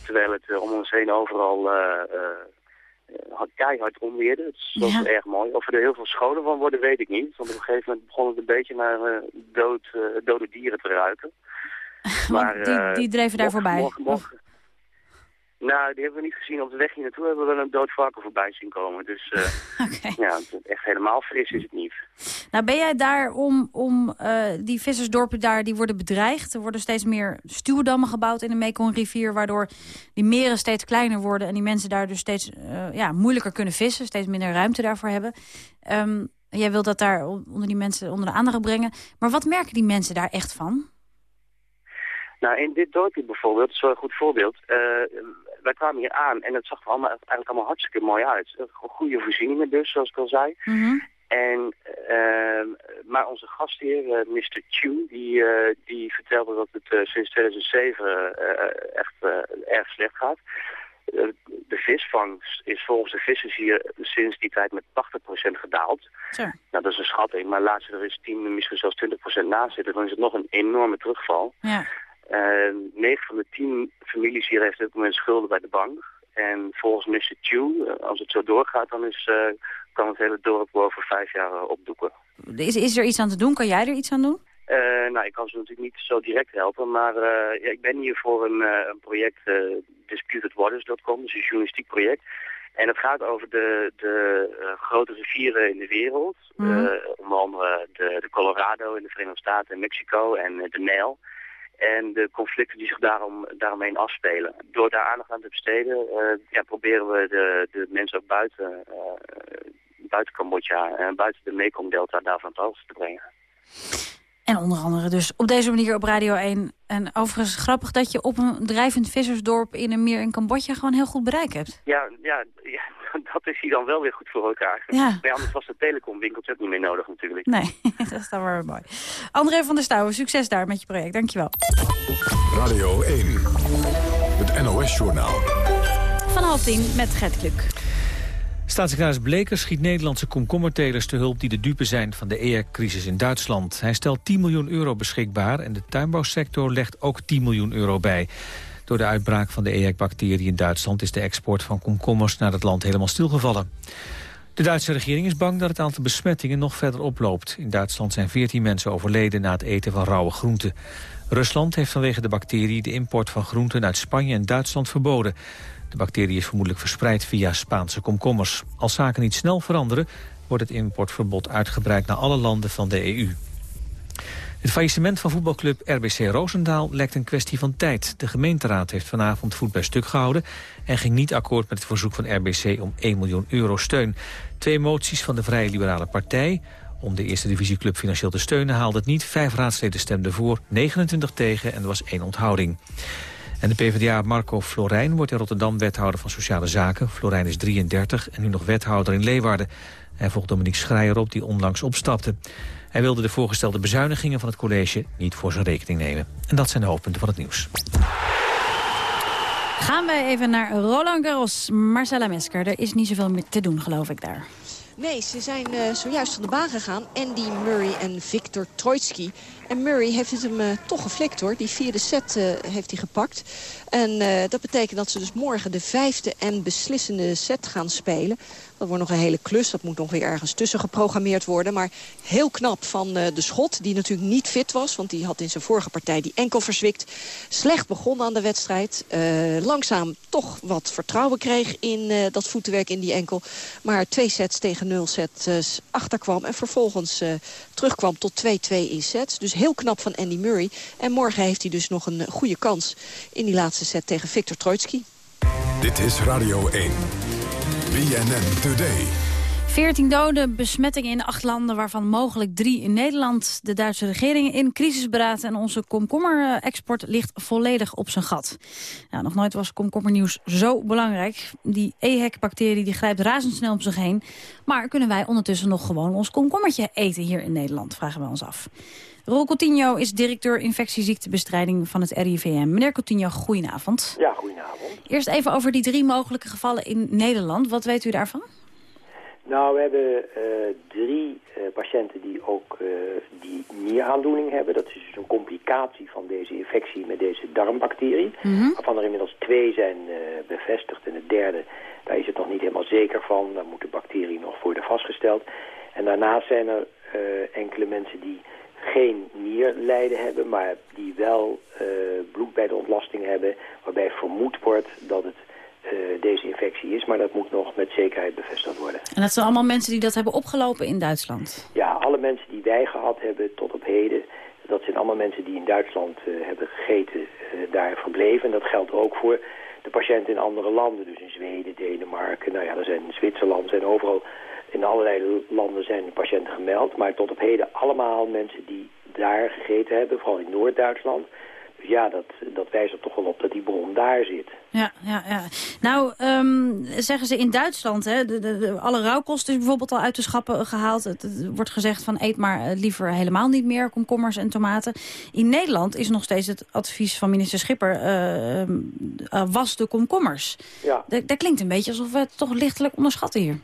Terwijl het om ons heen overal eh, keihard onweerde. Het was Ja. erg mooi. Of er heel veel scholen van worden, weet ik niet. Want op een gegeven moment begon het een beetje naar eh, dood, eh, dode dieren te ruiken. [laughs] Want die, die dreven daar voorbij. Nou, die hebben we niet gezien. Op de weg hier naartoe hebben we wel een dood varken voorbij zien komen. Dus eh, [laughs] ja, het- echt helemaal fris is het niet. Nou, ben jij daar om, om eh, die vissersdorpen daar, die worden bedreigd. Er worden steeds meer stuwdammen gebouwd in de Mekongrivier... waardoor die meren steeds kleiner worden... en die mensen daar dus steeds eh, ja, moeilijker kunnen vissen... steeds minder ruimte daarvoor hebben. Ehm, jij wilt dat daar onder die mensen onder de aandacht brengen. Maar wat merken die mensen daar echt van? Nou, in dit dorpje bijvoorbeeld, dat is wel een goed voorbeeld. Wij kwamen hier aan en het zag er allemaal, eigenlijk allemaal hartstikke mooi uit. Goede voorzieningen dus, zoals ik al zei. En, ehm, maar onze gastheer, eh, Mr. Chu, die, eh, die vertelde dat het eh, sinds 2007 eh, echt erg slecht gaat. De visvangst is volgens de vissers hier sinds die tijd met 80% gedaald. Nou, dat is een schatting, maar laat ze er eens 10, misschien zelfs 20% naast zitten, dan is het nog een enorme terugval. Ja. Uh, 9 van de 10 families hier heeft op dit moment schulden bij de bank. En volgens Mr. Chew, eh, als het zo doorgaat, dan is, eh, kan het hele dorp over vijf jaar eh, opdoeken. Is, is er iets aan te doen? Kan jij er iets aan doen? Eh, nou, ik kan ze natuurlijk niet zo direct helpen, maar eh, ja, ik ben hier voor een, eh, een project, eh disputedwaters.com, dus een journalistiek project. En het gaat over de, de eh, grote rivieren in de wereld. Mhm. Eh, onder andere de, de Colorado in de Verenigde Staten en Mexico en eh, de Nijl. En de conflicten die zich daarom, daaromheen afspelen. Door daar aandacht aan te besteden, eh, ja, proberen we de, de mensen buiten, eh, buiten Cambodja en buiten de Mekong-delta daarvan hoogte te brengen. En onder andere dus op deze manier op Radio 1. En overigens grappig dat je op een drijvend vissersdorp in een meer in Cambodja gewoon heel goed bereik hebt. Ja, ja, ja, [laughs] dat is hier dan wel weer goed voor elkaar. Ja. Maar anders was de telecomwinkeltje ook niet meer nodig natuurlijk. Nee, [laughs] dat is dan wel weer mooi. André van der Stouwen, succes daar met je project. Dankjewel. Radio 1, het NOS-journaal. Van half tien met Gert Kluk. Staatssecretaris Bleker schiet Nederlandse komkommertelers te hulp... die de dupe zijn van de EHEC-crisis in Duitsland. Hij stelt 10 miljoen euro beschikbaar... en de tuinbouwsector legt ook 10 miljoen euro bij. Door de uitbraak van de EHEC-bacterie in Duitsland... is de export van komkommers naar het land helemaal stilgevallen. De Duitse regering is bang dat het aantal besmettingen nog verder oploopt. In Duitsland zijn 14 mensen overleden na het eten van rauwe groenten. Rusland heeft vanwege de bacterie de import van groenten uit Spanje en Duitsland verboden. De bacterie is vermoedelijk verspreid via Spaanse komkommers. Als zaken niet snel veranderen, wordt het importverbod uitgebreid naar alle landen van de EU. Het faillissement van voetbalclub RBC Roosendaal lijkt een kwestie van tijd. De gemeenteraad heeft vanavond voet bij stuk gehouden... en ging niet akkoord met het verzoek van RBC om 1 miljoen euro steun. Twee moties van de Vrije Liberale Partij om de eerste divisieclub financieel te steunen haalde het niet. Vijf raadsleden stemden voor, 29 tegen en er was één onthouding. En de PvdA Marco Florijn wordt in Rotterdam wethouder van Sociale Zaken. Florijn is 33 en nu nog wethouder in Leeuwarden. Hij volgt Dominique Schreier op, die onlangs opstapte. Hij wilde de voorgestelde bezuinigingen van het college niet voor zijn rekening nemen. En dat zijn de hoofdpunten van het nieuws. Gaan wij even naar Roland Garros. Marcella Mesker, er is niet zoveel meer te doen, geloof ik, daar. Nee, ze zijn eh, zojuist van de baan gegaan. Andy Murray en Victor Troitsky. En Murray heeft het hem eh, toch geflikt hoor. Die vierde set eh, heeft hij gepakt. En eh, dat betekent dat ze dus morgen de vijfde en beslissende set gaan spelen. Dat wordt nog een hele klus. Dat moet nog weer ergens tussen geprogrammeerd worden. Maar heel knap van eh, de schot. Die natuurlijk niet fit was. Want die had in zijn vorige partij die enkel verzwikt. Slecht begonnen aan de wedstrijd. Eh, langzaam toch wat vertrouwen kreeg in eh, dat voetenwerk in die enkel. Maar twee sets tegen nul sets achterkwam. En vervolgens terugkwam tot 2-2 in sets. Dus heel knap van Andy Murray. En morgen heeft hij dus nog een goede kans in die laatste set tegen Victor Troitsky. Dit is Radio 1. BNN Today. 14 doden, besmettingen in acht landen, waarvan mogelijk drie in Nederland. De Duitse regering in crisisberaad en onze komkommer-export ligt volledig op zijn gat. Nou, nog nooit was komkommernieuws zo belangrijk. Die EHEC-bacterie die grijpt razendsnel op zich heen. Maar kunnen wij ondertussen nog gewoon ons komkommertje eten hier in Nederland, vragen we ons af. Rol Coutinho is directeur infectieziektebestrijding van het RIVM. Meneer Coutinho, goedenavond. Ja, goedenavond. Eerst even over die drie mogelijke gevallen in Nederland. Wat weet u daarvan? Nou, we hebben uh, drie uh, patiënten die ook uh, die nieraandoening hebben. Dat is dus een complicatie van deze infectie met deze darmbacterie. Mm -hmm. Waarvan er inmiddels twee zijn bevestigd. En het derde, daar is het nog niet helemaal zeker van. Daar moet de bacterie nog worden vastgesteld. En daarnaast zijn er enkele mensen die geen nierlijden hebben, maar die wel bloed bij de ontlasting hebben. Waarbij vermoed wordt dat het deze infectie is. Maar dat moet nog met zekerheid bevestigd worden. En dat zijn allemaal mensen die dat hebben opgelopen in Duitsland? Ja, alle mensen die wij gehad hebben tot op heden... dat zijn allemaal mensen die in Duitsland uh, hebben gegeten, uh, daar verbleven. En dat geldt ook voor de patiënten in andere landen. Dus in Zweden, Denemarken, nou ja, er zijn in Zwitserland, zijn overal... In allerlei landen zijn de patiënten gemeld. Maar tot op heden allemaal mensen die daar gegeten hebben, vooral in Noord-Duitsland... Dus ja, dat, dat wijst er toch wel op dat die bron daar zit. Ja, ja, ja. Nou, um, zeggen ze in Duitsland, hè, de, de, de, alle rauwkost is bijvoorbeeld al uit de schappen gehaald. Het, het, wordt gezegd van eet maar liever helemaal niet meer komkommers en tomaten. In Nederland is nog steeds het advies van minister Schipper, uh, uh, was de komkommers. Ja. Dat klinkt een beetje alsof we het toch lichtelijk onderschatten hier.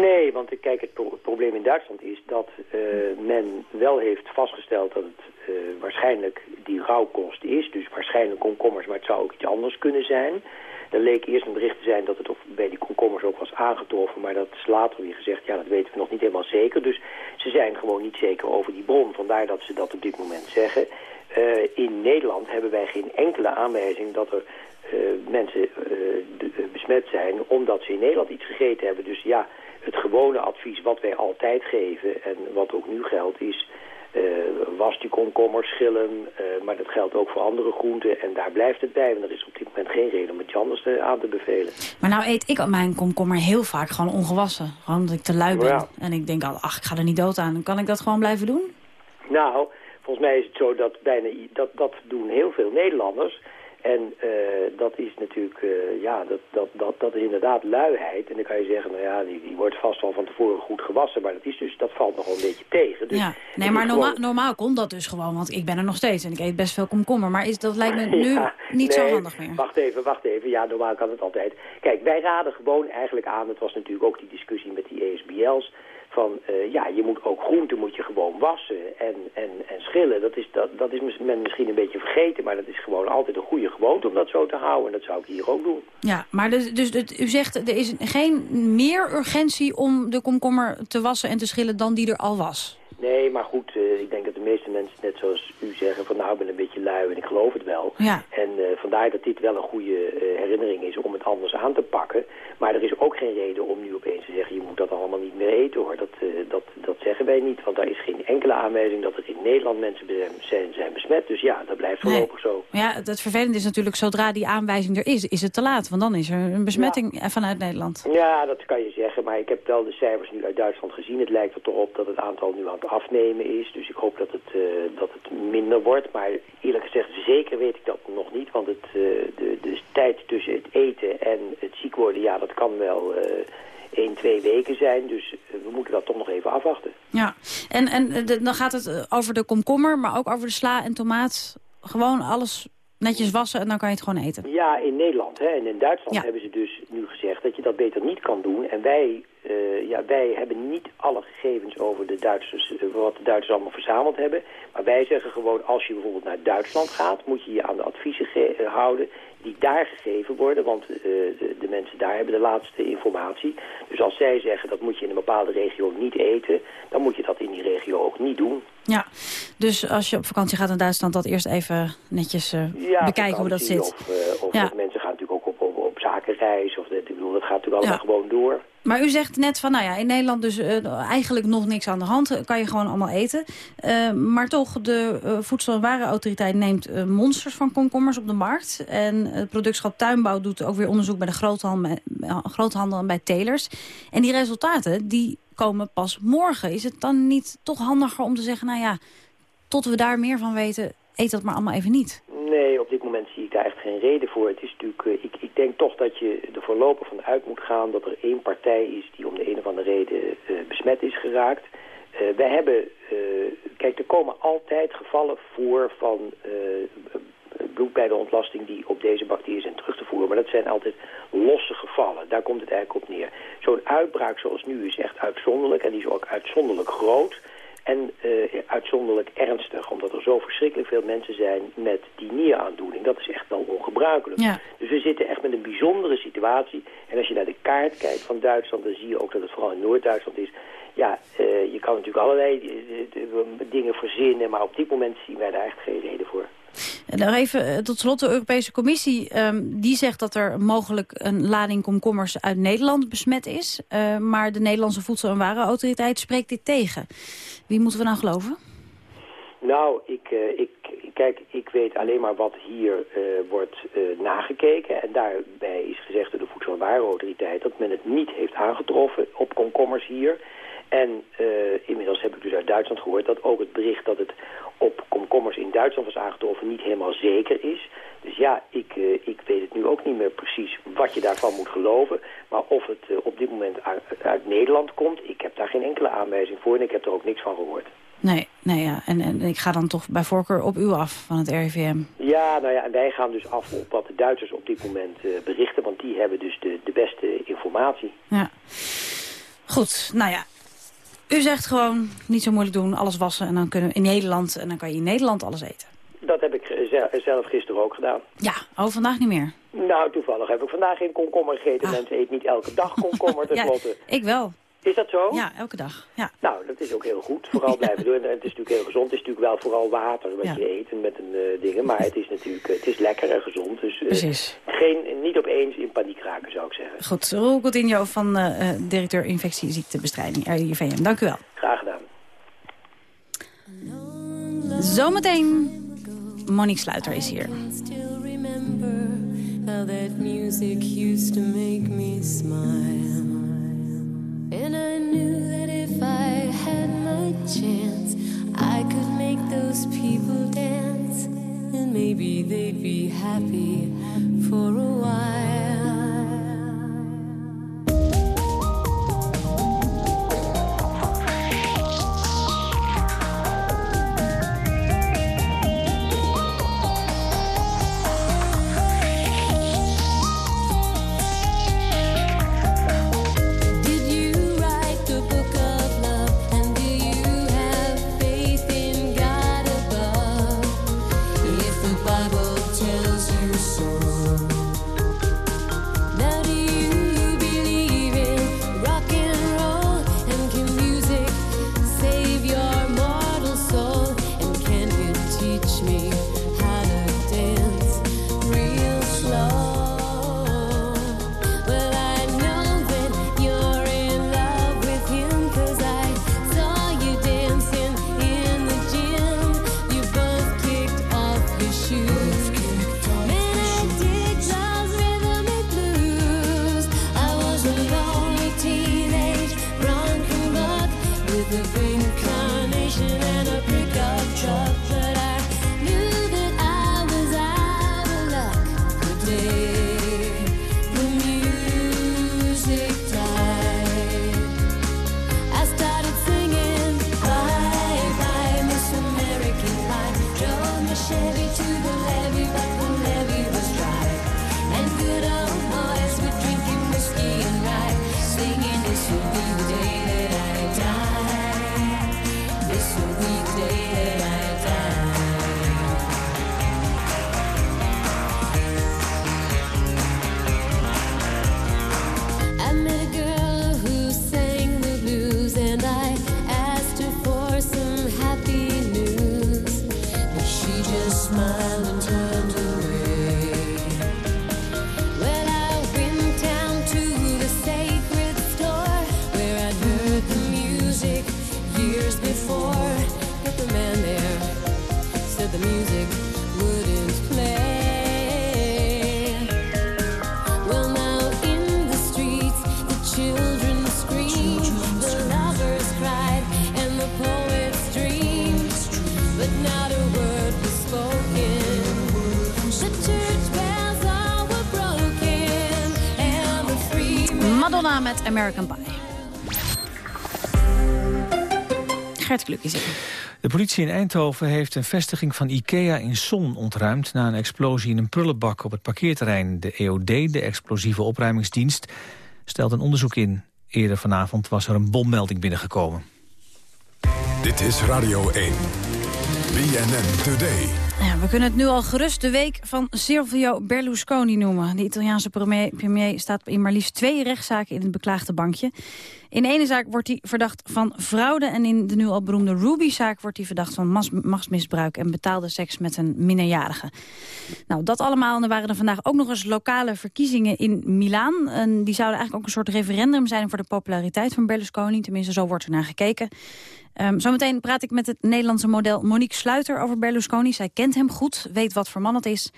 Nee, want kijk, het, pro het probleem in Duitsland is dat uh, men wel heeft vastgesteld dat het uh, waarschijnlijk die rauwkost is. Dus waarschijnlijk komkommers, maar het zou ook iets anders kunnen zijn. Er leek eerst een bericht te zijn dat het bij die komkommers ook was aangetroffen. Maar dat is later weer gezegd, ja, dat weten we nog niet helemaal zeker. Dus ze zijn gewoon niet zeker over die bron. Vandaar dat ze dat op dit moment zeggen. Eh, in Nederland hebben wij geen enkele aanwijzing dat er eh, mensen eh, eh, besmet zijn... omdat ze in Nederland iets gegeten hebben. Dus ja, het gewone advies wat wij altijd geven en wat ook nu geldt is... eh, was die komkommer, schillen, eh, maar dat geldt ook voor andere groenten. En daar blijft het bij, want er is op dit moment geen reden om het je anders aan te bevelen. Maar nou eet ik mijn komkommer heel vaak gewoon ongewassen. Gewoon omdat ik te lui ben. Ja. En ik denk, al, ach, ik ga er niet dood aan. Kan ik dat gewoon blijven doen? Nou, volgens mij is het zo dat bijna dat, dat doen heel veel Nederlanders. En eh, dat is natuurlijk, eh, ja, dat, dat, dat, dat is inderdaad luiheid. En dan kan je zeggen, nou ja, die, die wordt vast wel van tevoren goed gewassen. Maar dat, is dus, dat valt nog wel een beetje tegen. Dus ja. Nee, maar is norma gewoon- normaal komt dat dus gewoon. Want ik ben er nog steeds en ik eet best veel komkommer. Maar is, dat lijkt me [laughs] nu Ja, niet zo handig meer. Wacht even, wacht even. Ja, normaal kan het altijd. Kijk, wij raden gewoon eigenlijk aan, het was natuurlijk ook die discussie met die ESBL's, van eh, ja, je moet ook groenten moet je gewoon wassen en, en, en schillen. Dat is, dat, dat is men misschien een beetje vergeten, maar dat is gewoon altijd een goede gewoonte om dat zo te houden. En dat zou ik hier ook doen. Ja, maar dus, dus het- u zegt er is geen meer urgentie om de komkommer te wassen en te schillen dan die er al was. Nee, maar goed, eh, ik denk dat de meeste mensen net zoals u zeggen van nou, ik ben een beetje lui en ik geloof het wel. Ja. En eh, vandaar dat dit wel een goede eh, herinnering is om het anders aan te pakken. Maar er is ook geen reden om nu opeens te zeggen, je moet dat allemaal niet meer eten hoor. Dat, dat, dat zeggen wij niet, want daar is geen enkele aanwijzing dat er in Nederland mensen zijn, zijn besmet. Dus ja, dat blijft voorlopig zo. Maar ja, het, vervelende is natuurlijk, zodra die aanwijzing er is, is het te laat. Want dan is er een besmetting vanuit Nederland. Ja, dat kan je zeggen, maar ik heb wel de cijfers nu uit Duitsland gezien. Het lijkt er toch op dat het aantal nu aan afnemen is. Dus ik hoop dat het, eh, dat het minder wordt. Maar eerlijk gezegd, zeker weet ik dat nog niet. Want het, eh, de, de tijd tussen het eten en het ziek worden, ja, dat kan wel eh 1, 2 weken zijn. Dus eh, we moeten dat toch nog even afwachten. Ja, en, en eh, de- dan gaat het eh, over de komkommer, maar ook over de sla en tomaat. Gewoon alles netjes wassen en dan kan je het gewoon eten. Ja, in Nederland hè, en in Duitsland hebben ze dus nu gezegd dat je dat beter niet kan doen. En wij, eh, ja, wij hebben niet alle gegevens over de Duitsers, eh, wat de Duitsers allemaal verzameld hebben. Maar wij zeggen gewoon, als je bijvoorbeeld naar Duitsland gaat, moet je je aan de adviezen eh, houden die daar gegeven worden. Want de, de mensen daar hebben de laatste informatie. Dus als zij zeggen dat moet je in een bepaalde regio niet eten, dan moet je dat in die regio ook niet doen. Ja, dus als je op vakantie gaat in Duitsland, dat eerst even netjes Ja, bekijken hoe dat zit. Of, of Ja. mensen gaan natuurlijk ook op, op, op zakenreis. Of dat, ik bedoel, dat gaat natuurlijk allemaal Ja. gewoon door. Maar u zegt net van, nou ja, in Nederland dus eh, eigenlijk nog niks aan de hand. eh, Kan je gewoon allemaal eten. Eh, maar toch, de eh, Voedsel- en Warenautoriteit neemt monsters van komkommers op de markt. En het productschap Tuinbouw doet ook weer onderzoek bij de groothandel, groothandel en bij telers. En die resultaten, die komen pas morgen. Is het dan niet toch handiger om te zeggen, nou ja, tot we daar meer van weten, eet dat maar allemaal even niet? Nee, op dit moment zie ik daar echt geen reden voor. Het is natuurlijk, eh, ik, ik denk toch dat je er voorlopig van uit moet gaan dat er één partij is die om de een of andere reden eh, besmet is geraakt. Eh wij hebben, kijk, er komen altijd gevallen voor van bloed bij de ontlasting die op deze bacteriën zijn terug te voeren. Maar dat zijn altijd losse gevallen. Daar komt het eigenlijk op neer. Zo'n uitbraak zoals nu is echt uitzonderlijk en die is ook uitzonderlijk groot. En eh, uitzonderlijk ernstig, omdat er zo verschrikkelijk veel mensen zijn met die nieraandoening. Dat is echt wel ongebruikelijk. Ja. Dus we zitten echt met een bijzondere situatie. En als je naar de kaart kijkt van Duitsland, dan zie je ook dat het vooral in Noord-Duitsland is. Ja, eh, je kan natuurlijk allerlei eh, dingen verzinnen, maar op dit moment zien wij daar echt geen reden voor. Dan even eh, tot slot de Europese Commissie. ehm, die zegt dat er mogelijk een lading komkommers uit Nederland besmet is. Eh, maar de Nederlandse Voedsel- en Warenautoriteit spreekt dit tegen. Wie moeten we nou geloven? Nou, ik, eh, ik, kijk, ik weet alleen maar wat hier wordt nagekeken. En daarbij is gezegd door de Voedsel- en Warenautoriteit dat men het niet heeft aangetroffen op komkommers hier. En eh, inmiddels heb ik dus uit Duitsland gehoord dat ook het bericht dat het op komkommers in Duitsland was aangetroffen niet helemaal zeker is. Dus ja, ik, eh, ik weet het nu ook niet meer precies wat je daarvan moet geloven. Maar of het eh, op dit moment uit, uit Nederland komt, ik heb daar geen enkele aanwijzing voor en ik heb er ook niks van gehoord. Nee, nee ja. En, en ik ga dan toch bij voorkeur op u af van het RIVM. Ja, nou ja, en wij gaan dus af op wat de Duitsers op dit moment berichten, want die hebben dus de, de beste informatie. Ja. Goed, nou ja. U zegt gewoon niet zo moeilijk doen, alles wassen en dan kunnen we in Nederland en dan kan je in Nederland alles eten. Dat heb ik zelf gisteren ook gedaan. Ja, oh, vandaag niet meer. Nou, toevallig heb ik vandaag geen komkommer gegeten. Mensen eten niet elke dag [laughs] komkommer Ah. Ja, tenslotte. ik wel. Is dat zo? Ja, elke dag. Ja. Nou, dat is ook heel goed. Vooral [laughs] blijven doen. En het is natuurlijk heel gezond. Het is natuurlijk wel vooral water wat Ja. je eet en met een eh, dingen. Maar het is natuurlijk het is lekker en gezond. Dus eh, Precies. geen, niet opeens in paniek raken, zou ik zeggen. Goed, Roel Coutinho van eh, eh, directeur infectieziektebestrijding RIVM. Dank u wel. Graag gedaan. Zometeen, Monique Sluiter is hier. still remember how that music used to make me smile. And I knew that if I had my chance, I could make those people dance. And maybe they'd be happy for a while. De politie in Eindhoven heeft een vestiging van IKEA in Son ontruimd... na een explosie in een prullenbak op het parkeerterrein. De EOD, de explosieve opruimingsdienst, stelt een onderzoek in. Eerder vanavond was er een bommelding binnengekomen. Dit is Radio 1. Today. Ja, we kunnen het nu al gerust de week van Silvio Berlusconi noemen. De Italiaanse premier, staat in maar liefst twee rechtszaken in het beklaagde bankje. In ene zaak wordt hij verdacht van fraude... en in de nu al beroemde Ruby-zaak wordt hij verdacht van machtsmisbruik... en betaalde seks met een minderjarige. Nou, dat allemaal. En er waren er vandaag ook nog eens lokale verkiezingen in Milaan. En die zouden eigenlijk ook een soort referendum zijn... voor de populariteit van Berlusconi. Tenminste, zo wordt er naar gekeken. Ehm, zometeen praat ik met het Nederlandse model Monique Sluiter over Berlusconi. Zij kent hem goed, weet wat voor man het is.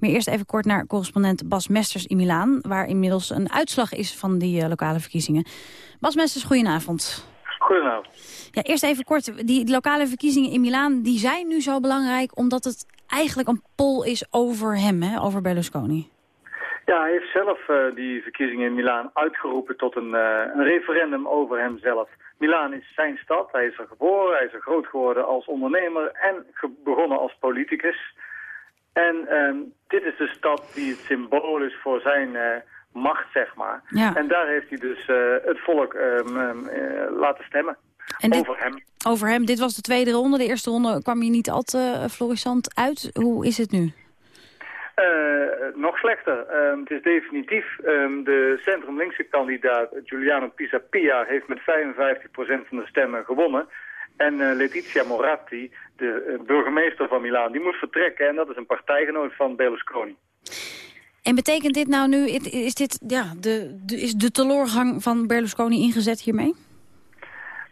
Maar eerst even kort naar correspondent Bas Mesters in Milaan... waar inmiddels een uitslag is van die eh, lokale verkiezingen. Bas Mesters, goedenavond. Goedenavond. Ja, eerst even kort. Die lokale verkiezingen in Milaan die zijn nu zo belangrijk... omdat het eigenlijk een poll is over hem, hè, over Berlusconi. Ja, hij heeft zelf eh, die verkiezingen in Milaan uitgeroepen tot een, eh, een referendum over hemzelf. Milaan is zijn stad, hij is er geboren, hij is er groot geworden als ondernemer en begonnen als politicus. En ehm, dit is de stad die het symbool is voor zijn eh, macht, zeg maar. Ja. En daar heeft hij dus het volk ehm, ehm, eh, laten stemmen. En dit- over hem. Over hem, dit was de tweede ronde. De eerste ronde kwam je niet al te florissant uit. Hoe is het nu? Eh, nog slechter. Ehm, het is definitief ehm, de centrum-linkse kandidaat Giuliano Pisapia heeft met 55% van de stemmen gewonnen. En eh, Letizia Moratti, de eh, burgemeester van Milaan, die moet vertrekken. En dat is een partijgenoot van Berlusconi. En betekent dit nou nu, is, dit, ja, de, de, is de teleurgang van Berlusconi ingezet hiermee?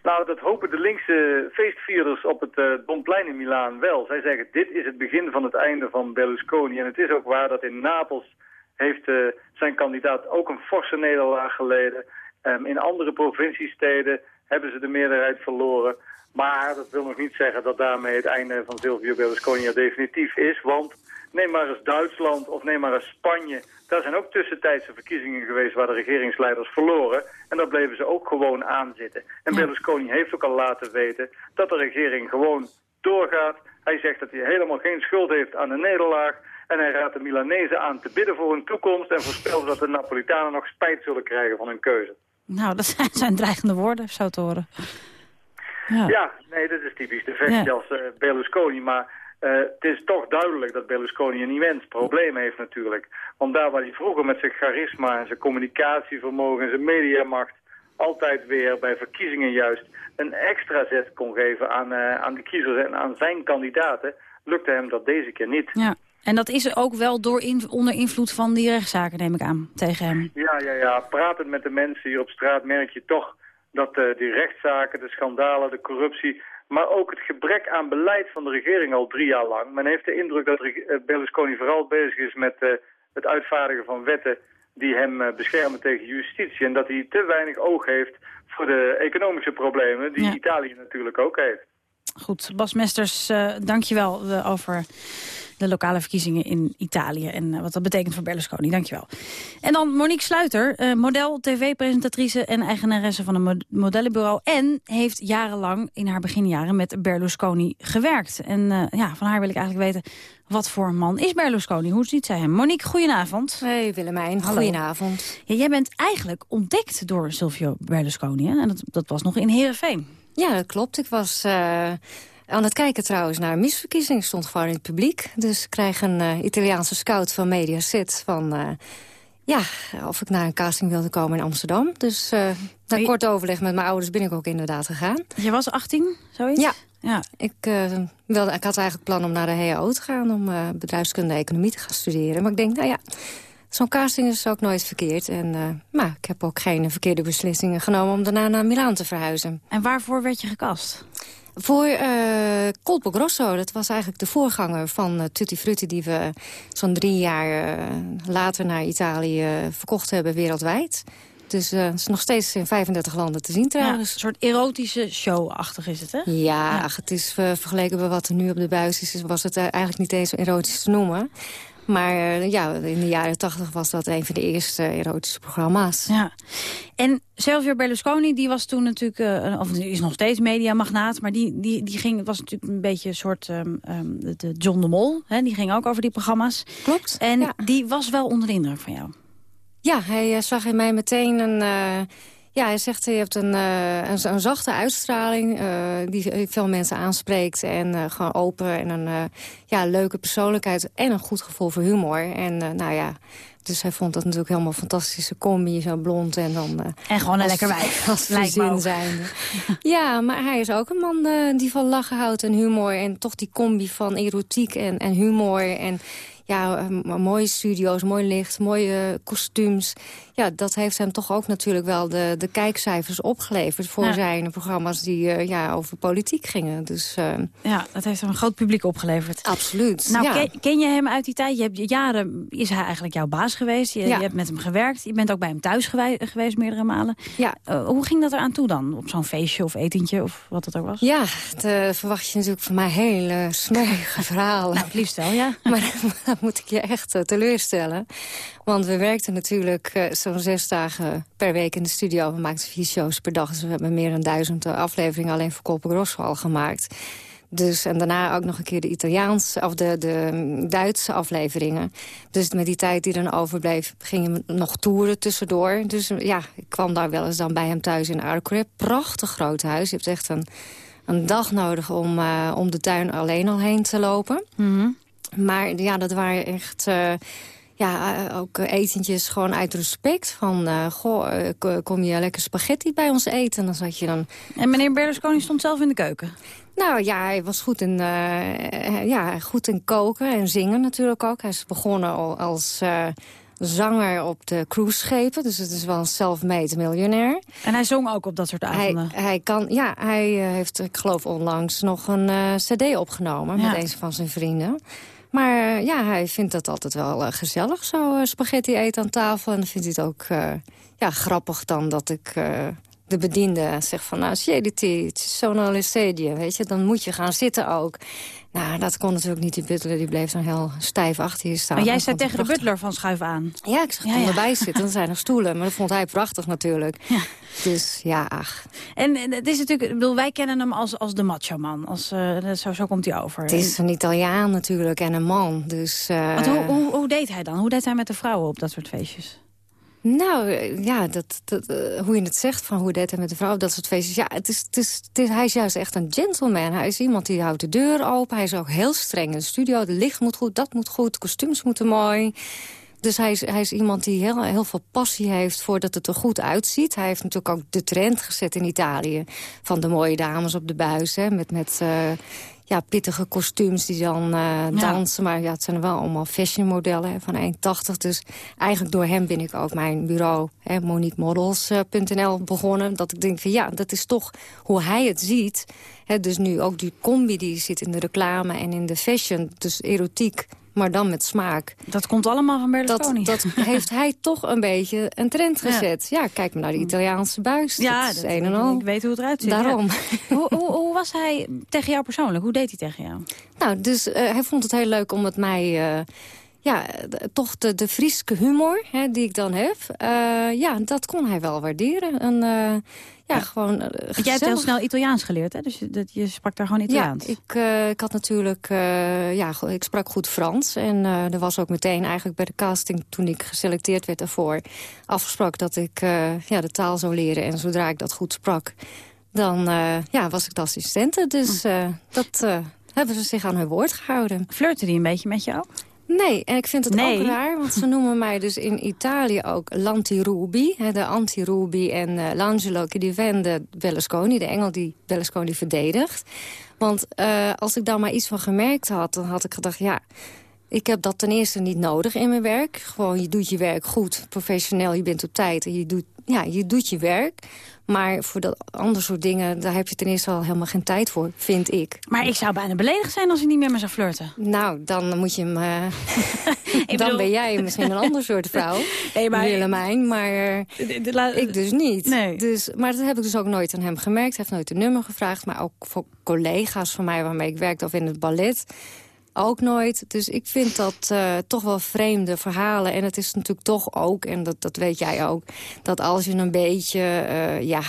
Nou, dat hopen de linkse feestvierders op het uh, Domplein in Milaan wel. Zij zeggen, dit is het begin van het einde van Berlusconi. En het is ook waar dat in Napels heeft uh, zijn kandidaat ook een forse nederlaag geleden. Um, in andere provinciesteden hebben ze de meerderheid verloren. Maar dat wil nog niet zeggen dat daarmee het einde van Silvio Berlusconi er definitief is. Want neem maar eens Duitsland of neem maar eens Spanje. Daar zijn ook tussentijdse verkiezingen geweest waar de regeringsleiders verloren. En daar bleven ze ook gewoon aan zitten. En ja. Berlusconi heeft ook al laten weten dat de regering gewoon doorgaat. Hij zegt dat hij helemaal geen schuld heeft aan de nederlaag. En hij raadt de Milanezen aan te bidden voor hun toekomst... en voorspelt dat de Napolitanen nog spijt zullen krijgen van hun keuze. Nou, dat [laughs] zijn, zijn dreigende woorden, zo te horen. Ja, ja nee, dat is typisch de versie ja. als uh, Berlusconi. Maar uh, het is toch duidelijk dat Berlusconi een immens probleem heeft natuurlijk. Want daar waar hij vroeger met zijn charisma en zijn communicatievermogen en zijn mediamacht... altijd weer bij verkiezingen juist een extra zet kon geven aan, uh, aan de kiezers en aan zijn kandidaten... lukte hem dat deze keer niet. Ja. En dat is ook wel door in, onder invloed van die rechtszaken, neem ik aan, tegen hem. Ja, ja, ja. Pratend met de mensen hier op straat merk je toch dat uh, die rechtszaken, de schandalen, de corruptie... maar ook het gebrek aan beleid van de regering al drie jaar lang. Men heeft de indruk dat Berlusconi vooral bezig is met uh, het uitvaardigen van wetten... die hem uh, beschermen tegen justitie. En dat hij te weinig oog heeft voor de economische problemen... die ja. Italië natuurlijk ook heeft. Goed, Bas Mesters, dank je wel over de lokale verkiezingen in Italië. En uh, wat dat betekent voor Berlusconi. Dankjewel. En dan Monique Sluiter, uh, model, tv-presentatrice en eigenaresse van een mod modellenbureau. En heeft jarenlang in haar beginjaren met Berlusconi gewerkt. En uh, ja, van haar wil ik eigenlijk weten, wat voor man is Berlusconi? Hoe ziet zij hem? Monique, goedenavond. Hey Willemijn, Hallo. goedenavond. Ja, jij bent eigenlijk ontdekt door Silvio Berlusconi. Hè? En dat, dat was nog in Heerenveen. Ja, dat klopt. Ik was... Aan het kijken trouwens naar een misverkiezing. stond gewoon in het publiek. Dus ik krijg een uh, Italiaanse scout van Mediaset van... Uh, ja, of ik naar een casting wilde komen in Amsterdam. Dus uh, na kort overleg met mijn ouders ben ik ook inderdaad gegaan. Je was 18, zoiets? Ja. ja. Ik, wilde, ik had eigenlijk plan om naar de HAO te gaan... om bedrijfskunde en economie te gaan studeren. Maar ik denk, nou ja, zo'n casting is ook nooit verkeerd. En maar ik heb ook geen verkeerde beslissingen genomen... om daarna naar Milaan te verhuizen. En waarvoor werd je gekast? Voor uh, Colpo Grosso, dat was eigenlijk de voorganger van uh, Tutti Frutti... die we zo'n drie jaar uh, later naar Italië verkocht hebben wereldwijd. Dus het is nog steeds in 35 landen te zien trouwens. Ja, een soort erotische show-achtig is het, hè? Ja, ja. Ach, het is vergeleken bij wat er nu op de buis is... was het eigenlijk niet eens erotisch te noemen. Maar uh, ja, in de jaren tachtig was dat een van de eerste erotische programma's. Ja. En Silvio Berlusconi, die was toen natuurlijk, uh, of is nog steeds mediamagnaat... maar die, die, die ging, was natuurlijk een beetje een soort um, um, de John de Mol. Hè? Die ging ook over die programma's. Klopt. En ja. die was wel onder de indruk van jou. Ja, hij uh, zag in mij meteen een... Ja, hij zegt, je hebt een, uh, een, een, zachte uitstraling uh, die veel mensen aanspreekt. En uh, gewoon open en een ja, leuke persoonlijkheid en een goed gevoel voor humor. En nou ja, dus hij vond dat natuurlijk helemaal een fantastische combi, zo blond en dan... en gewoon een als, lekker wijf. [laughs] Als zin zijn. [laughs] ja, maar hij is ook een man die van lachen houdt en humor. En toch die combi van erotiek en, en humor en ja, mooie studio's, mooi licht, mooie kostuums. Ja, dat heeft hem toch ook natuurlijk wel de, de kijkcijfers opgeleverd... voor ja. zijn programma's die uh, ja, over politiek gingen. Dus, uh, ja, dat heeft hem een groot publiek opgeleverd. Absoluut. Nou, ja. ken, ken, je hem uit die tijd? Je hebt jaren is hij eigenlijk jouw baas geweest. Je, ja. je hebt met hem gewerkt. Je bent ook bij hem thuis geweest, geweest meerdere malen. Ja. Uh, hoe ging dat eraan toe dan? Op zo'n feestje of etentje of wat het ook was? Ja, dat verwacht je natuurlijk van mij hele smerige [laughs] verhalen. nou, het liefst wel, ja. [laughs] maar dat moet ik je echt teleurstellen. Want we werkten natuurlijk zo'n zes dagen per week in de studio. We maakten vier shows per dag. Dus we hebben meer dan duizend afleveringen alleen voor Colpo Grosso al gemaakt. Dus, en daarna ook nog een keer de Italiaanse of de, de mm, Duitse afleveringen. Dus met die tijd die dan overbleef, gingen we nog toeren tussendoor. Dus ja, ik kwam daar wel eens dan bij hem thuis in Arkrip. Prachtig groot huis. Je hebt echt een, een dag nodig om, eh, om de tuin alleen al heen te lopen. Maar ja, dat waren echt... eh, ja, eh, ook eh, etentjes gewoon uit respect. Van, eh, goh, kom je lekker spaghetti bij ons eten? Dan zat je dan... En meneer Berlusconi stond zelf in de keuken? Nou ja, hij was goed in, ja, goed in koken en zingen natuurlijk ook. Hij is begonnen al als zanger op de cruiseschepen. Dus het is wel een self-made miljonair. En hij zong ook op dat soort avonden? Hij, hij, kan, ja, hij heeft, ik geloof onlangs, nog een cd opgenomen... Ja. met een van zijn vrienden. Maar eh, ja, hij vindt dat altijd wel eh, gezellig, zo eh, spaghetti eten aan tafel. En dan vindt hij het ook ja, grappig dan dat ik de bediende zeg van... nou, siediti, sono le sedie, weet je, dan moet je gaan zitten ook. Nou, dat kon natuurlijk niet. Die butler die bleef dan heel stijf achter je staan. Maar jij zei tegen de butler van schuif aan. Ja, ik zag Ja, ja. erbij [laughs] zitten. Er zijn nog stoelen. Maar dat vond hij prachtig natuurlijk. Dus ja, ach. En en het is natuurlijk, ik bedoel, wij kennen hem als, als de macho man. Als, eh, zo, zo komt hij over. Het is een Italiaan natuurlijk en een man. Dus, eh, Want hoe, hoe, hoe deed hij dan? Hoe deed hij met de vrouwen op dat soort feestjes? Nou, eh, ja, dat, dat, eh, hoe je het zegt, van hoe deed hij met de vrouw dat soort feestjes. Ja, het is, het is, het is, hij is juist echt een gentleman. Hij is iemand die houdt de deur open. Hij is ook heel streng in de studio. De licht moet goed, dat moet goed, kostuums moeten mooi. Dus hij is, hij is iemand die heel, heel veel passie heeft voor dat het er goed uitziet. Hij heeft natuurlijk ook de trend gezet in Italië... van de mooie dames op de buis, hè, met... met eh, ja, pittige kostuums die dan eh, dansen. Maar ja, het zijn wel allemaal fashionmodellen hè, van 1,80. Dus eigenlijk door hem ben ik ook mijn bureau, hè, moniquemodels.nl, begonnen. Dat ik denk van ja, dat is toch hoe hij het ziet. Dus nu ook die combi die zit in de reclame en in de fashion. Dus erotiek, maar dan met smaak. Dat komt allemaal van Berlusconi. Dat, dat [laughs] heeft hij toch een beetje een trend gezet. Ja, kijk maar naar de Italiaanse buis. Ja, dat is een en al. ik weet hoe het eruit ziet. Daarom. ja. [laughs] hoe, hoe, hoe was hij tegen jou persoonlijk? Hoe deed hij tegen jou? Nou, dus eh, hij vond het heel leuk om het mij... eh, ja, toch de, de Frieske humor hè, die ik dan heb... eh, ja, dat kon hij wel waarderen. En, eh, ja, gewoon Want jij hebt heel snel Italiaans geleerd, hè? Dus je, dat, je sprak daar gewoon Italiaans. Ja, ik, ik had natuurlijk, ja, ik sprak goed Frans. En er was ook meteen eigenlijk bij de casting, toen ik geselecteerd werd daarvoor, afgesproken dat ik ja, de taal zou leren. En zodra ik dat goed sprak, dan ja, was ik de assistente. Dus Hm. dat hebben ze zich aan hun woord gehouden. Flirte die een beetje met je ook? Nee, en ik vind het Nee. ook raar, want ze noemen mij dus in Italië ook l'anti-Ruby. hè, De anti-Ruby en eh l'Angelo che Berlusconi, de engel die Berlusconi verdedigt. Want eh, als ik daar maar iets van gemerkt had, dan had ik gedacht... ja, ik heb dat ten eerste niet nodig in mijn werk. Gewoon, je doet je werk goed, professioneel, je bent op tijd en je doet, ja, je doet je werk. Maar voor dat andere soort dingen, daar heb je ten eerste al helemaal geen tijd voor, vind ik. Maar ik zou bijna beledigd zijn als hij niet meer me zou flirten. Nou, dan moet je hem... eh, [laughs] dan bedoel- ben jij misschien een ander soort vrouw, [laughs] Nee, maar- Willemijn, maar ik dus niet. Nee. Dus, maar dat heb ik dus ook nooit aan hem gemerkt. Hij heeft nooit een nummer gevraagd, maar ook voor collega's van mij waarmee ik werkte of in het ballet... Ook nooit. Dus ik vind dat eh, toch wel vreemde verhalen. En het is natuurlijk toch ook, en dat, dat weet jij ook... dat als je een beetje eh, ja,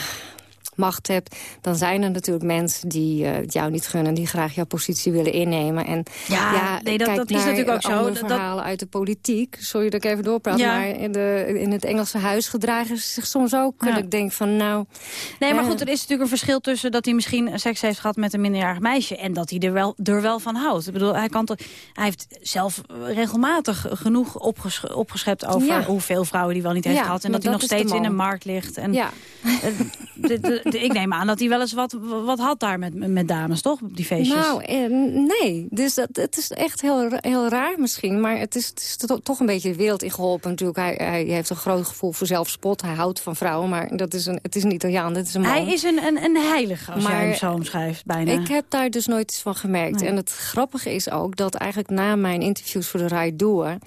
macht hebt... dan zijn er natuurlijk mensen die eh, het jou niet gunnen... die graag jouw positie willen innemen. En Ja, nee, dat- kijk dat is natuurlijk ook zo. Dat- verhalen uit de politiek. Sorry dat ik even doorpraat, Ja. maar in, de, in het Engelse huis gedragen ze zich soms ook. Ja. Dat ik denk van nou... Nee, maar hè, goed, er is natuurlijk een verschil tussen dat hij misschien seks heeft gehad met een minderjarig meisje en dat hij er wel, er wel van houdt. Ik bedoel, hij, kan toch, hij heeft zelf regelmatig genoeg opges opgeschept over Ja. hoeveel vrouwen hij wel niet heeft Ja, gehad. En dat hij nog de steeds in een markt ligt. En, Ja. [laughs] ik neem aan dat hij wel eens wat, wat had daar met, met dames, toch? Op die feestjes. Nou, eh, nee. Dus dat, het is echt heel, heel raar misschien. Maar het is, het is to- toch een beetje de wereld in geholpen natuurlijk. Hij, hij heeft een groot gevoel voor zelfspot. Hij houdt van vrouwen, maar dat is een, het is een Italiaan. Dit is een man. hij is een, een, een heilige, als jij Maar hem zo omschrijft, bijna. Ik heb daar dus nooit iets van gemerkt. Nee. En het grappige is ook dat eigenlijk na mijn interviews voor de Rai Door...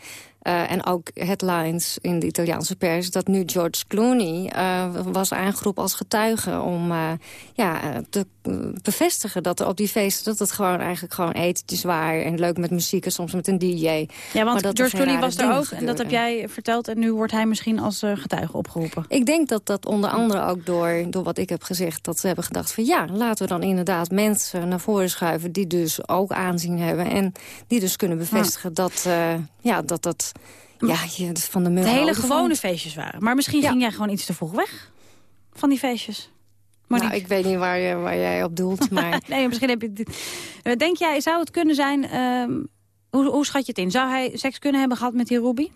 eh, en ook headlines in de Italiaanse pers... dat nu George Clooney eh, was aangeroepen als getuige... om eh, ja, te bevestigen dat er op die feesten... dat het gewoon eigenlijk gewoon etentjes waren... en leuk met muziek en soms met een dj. Ja, want George Clooney was er ook en dat heb jij verteld... en nu wordt hij misschien als getuige opgeroepen. Ik denk dat dat onder andere ook door, door wat ik heb gezegd... dat ze hebben gedacht van ja, laten we dan inderdaad mensen naar voren schuiven... die dus ook aanzien hebben en die dus kunnen bevestigen dat ja, dat, dat ja, je het van de muggen hele gewone feestjes waren. Maar misschien ging jij gewoon iets te vroeg weg van die feestjes. Nou, ik weet niet waar, je, waar jij op doelt, [laughs] maar... nee, misschien heb je... dit- Eh, Denk jij, zou het kunnen zijn... ehm, hoe, hoe schat je het in? Zou hij seks kunnen hebben gehad met die Ruby?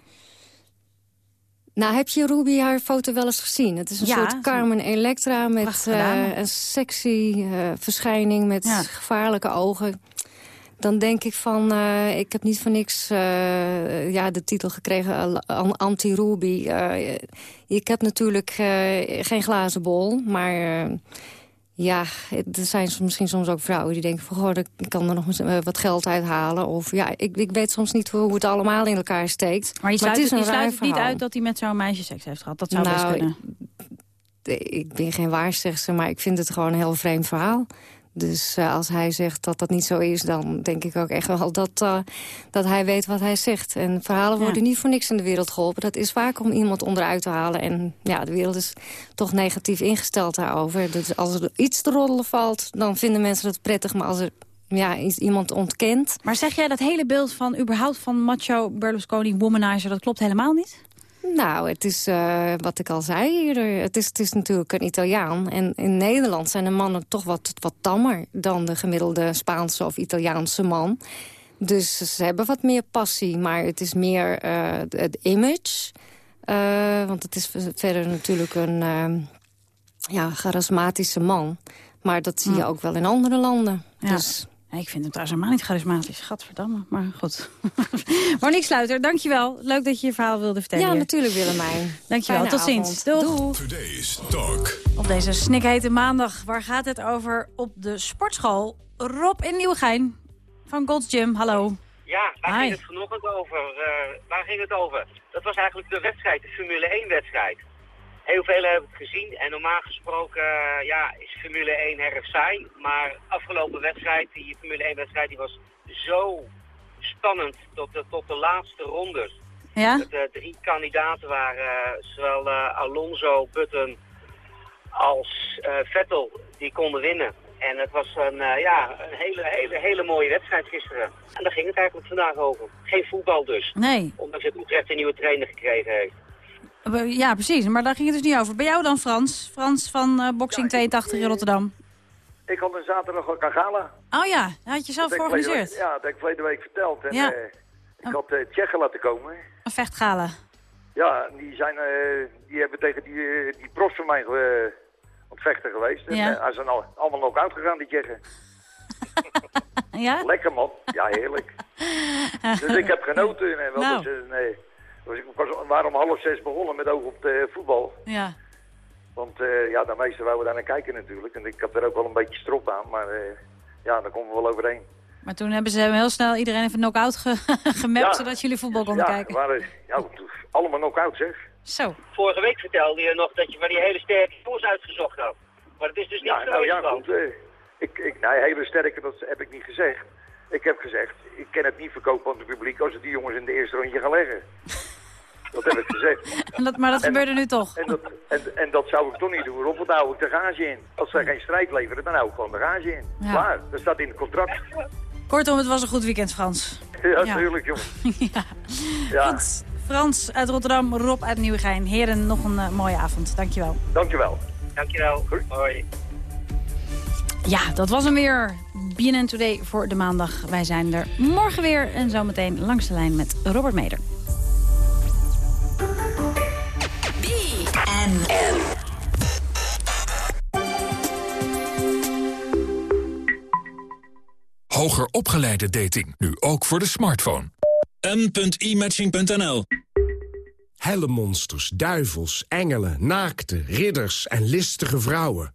Nou, heb je Ruby haar foto wel eens gezien? Het is een Ja, soort Carmen Electra met eh, een sexy eh, verschijning met gevaarlijke ogen. Dan denk ik van, eh, ik heb niet voor niks eh, ja, de titel gekregen, eh, an- anti-Ruby. Ik heb natuurlijk geen glazen bol, maar... ja, er zijn soms- misschien soms ook vrouwen die denken van... goh, ik kan er nog wat geld uithalen. Of ja, ik, ik weet soms niet hoe het allemaal in elkaar steekt. Maar je sluit, het is je sluit het niet uit dat hij met zo'n meisje seks heeft gehad. Dat zou best Nou, kunnen. Ik ben geen waarzegster, maar ik vind het gewoon een heel vreemd verhaal. Dus eh, als hij zegt dat dat niet zo is, dan denk ik ook echt wel dat, eh, dat hij weet wat hij zegt. En verhalen worden niet voor niks in de wereld geholpen. Dat is vaak om iemand onderuit te halen. En ja, de wereld is toch negatief ingesteld daarover. Dus als er iets te roddelen valt, dan vinden mensen het prettig. Maar als er ja, iemand ontkent... Maar zeg jij dat hele beeld van überhaupt van macho Berlusconi womanizer... dat klopt helemaal niet? Nou, het is eh, wat ik al zei eerder. Het is, het is natuurlijk een Italiaan. En in Nederland zijn de mannen toch wat, wat tammer... dan de gemiddelde Spaanse of Italiaanse man. Dus ze hebben wat meer passie. Maar het is meer eh, het image. Eh, want het is verder natuurlijk een ja, charismatische man. Maar dat zie je ook wel in andere landen. Ja. Dus ik vind hem trouwens helemaal niet charismatisch. Gadverdamme. Maar goed. [laughs] Monique Sluiter, dankjewel. Leuk dat je je verhaal wilde vertellen. ja, natuurlijk Willemijn. Dankjewel. Fijne Tot ziens. Doeg. Today's Talk. Op deze snikhete maandag, waar gaat het over op de sportschool? Rob in Nieuwegein van Gold's Gym, hallo. Ja, waar Hi. ging het vanochtend over? Eh, waar ging het over? Dat was eigenlijk de wedstrijd, de Formule 1 wedstrijd. Heel veel hebben het gezien en normaal gesproken eh, ja, is Formule 1 erg saai. Maar afgelopen wedstrijd, die Formule 1 wedstrijd, die was zo spannend tot de, tot de laatste rondes. Ja? Dat de drie kandidaten waren, eh, zowel eh, Alonso, Button als Vettel, die konden winnen. En het was een, ja, een hele, hele, hele mooie wedstrijd gisteren. En daar ging het eigenlijk vandaag over. Geen voetbal dus. Nee. Ondanks dat Utrecht een nieuwe trainer gekregen heeft. Ja, precies. Maar daar ging het dus niet over. Bij jou dan, Frans? Frans van eh, Boxing 82 in Rotterdam. Ik had een zaterdag ook aan gala. Oh ja, dat had je zelf Dat georganiseerd. week- Ja, dat heb ik verleden week verteld. En, Ja. eh, ik had uh, Tsjechen laten komen. Een vechtgala. Ja, die, zijn, die hebben tegen die, die profs van mij aan het vechten geweest. En Ja. zijn al, allemaal ook uitgegaan, die Tsjechen. [laughs] Ja? Lekker man, ja heerlijk. [laughs] dus ik heb genoten. En, wel, Nou. dus, nee. Dus ik was, we waren om half zes begonnen met oog op de voetbal. Ja. Want eh, ja, de meesten wouden daar naar kijken natuurlijk. En ik had er ook wel een beetje strop aan. Maar eh, ja, daar komen we wel overheen. Maar toen hebben ze heel snel iedereen even knock-out ge [laughs] gemapt, Ja. zodat jullie voetbal konden ja, kijken. Waren, ja, allemaal knock-out zeg. Zo. Vorige week vertelde je nog dat je van die hele sterke jongens uitgezocht had. Maar dat is dus niet Ja, zo nou ja, goed. eh, ik, ik, nee, hele sterke, dat heb ik niet gezegd. Ik heb gezegd, ik kan het niet verkopen aan het publiek als het die jongens in de eerste rondje gaan leggen. Dat heb ik gezegd. [laughs] En dat, maar dat En- gebeurde nu toch. En dat, en, en dat zou ik toch niet doen, Rob, want dan hou ik de gage in. Als ze geen strijd leveren, dan hou ik gewoon de gage in. Ja. Klaar, dat staat in het contract. Kortom, het was een goed weekend, Frans. [laughs] Ja, Ja. natuurlijk, jongen. [laughs] ja. Ja, Goed. Frans uit Rotterdam, Rob uit Nieuwegein. Heren, nog een eh, mooie avond. Dankjewel. dankjewel. Dankjewel. Hoi. Ja, dat was hem weer. BNN Today voor de maandag. Wij zijn er morgen weer en zometeen langs de lijn met Robert Meder. BNN. Hoger opgeleide dating, nu ook voor de smartphone. m.imatching.nl Hellemonsters, duivels, engelen, naakte, ridders en listige vrouwen.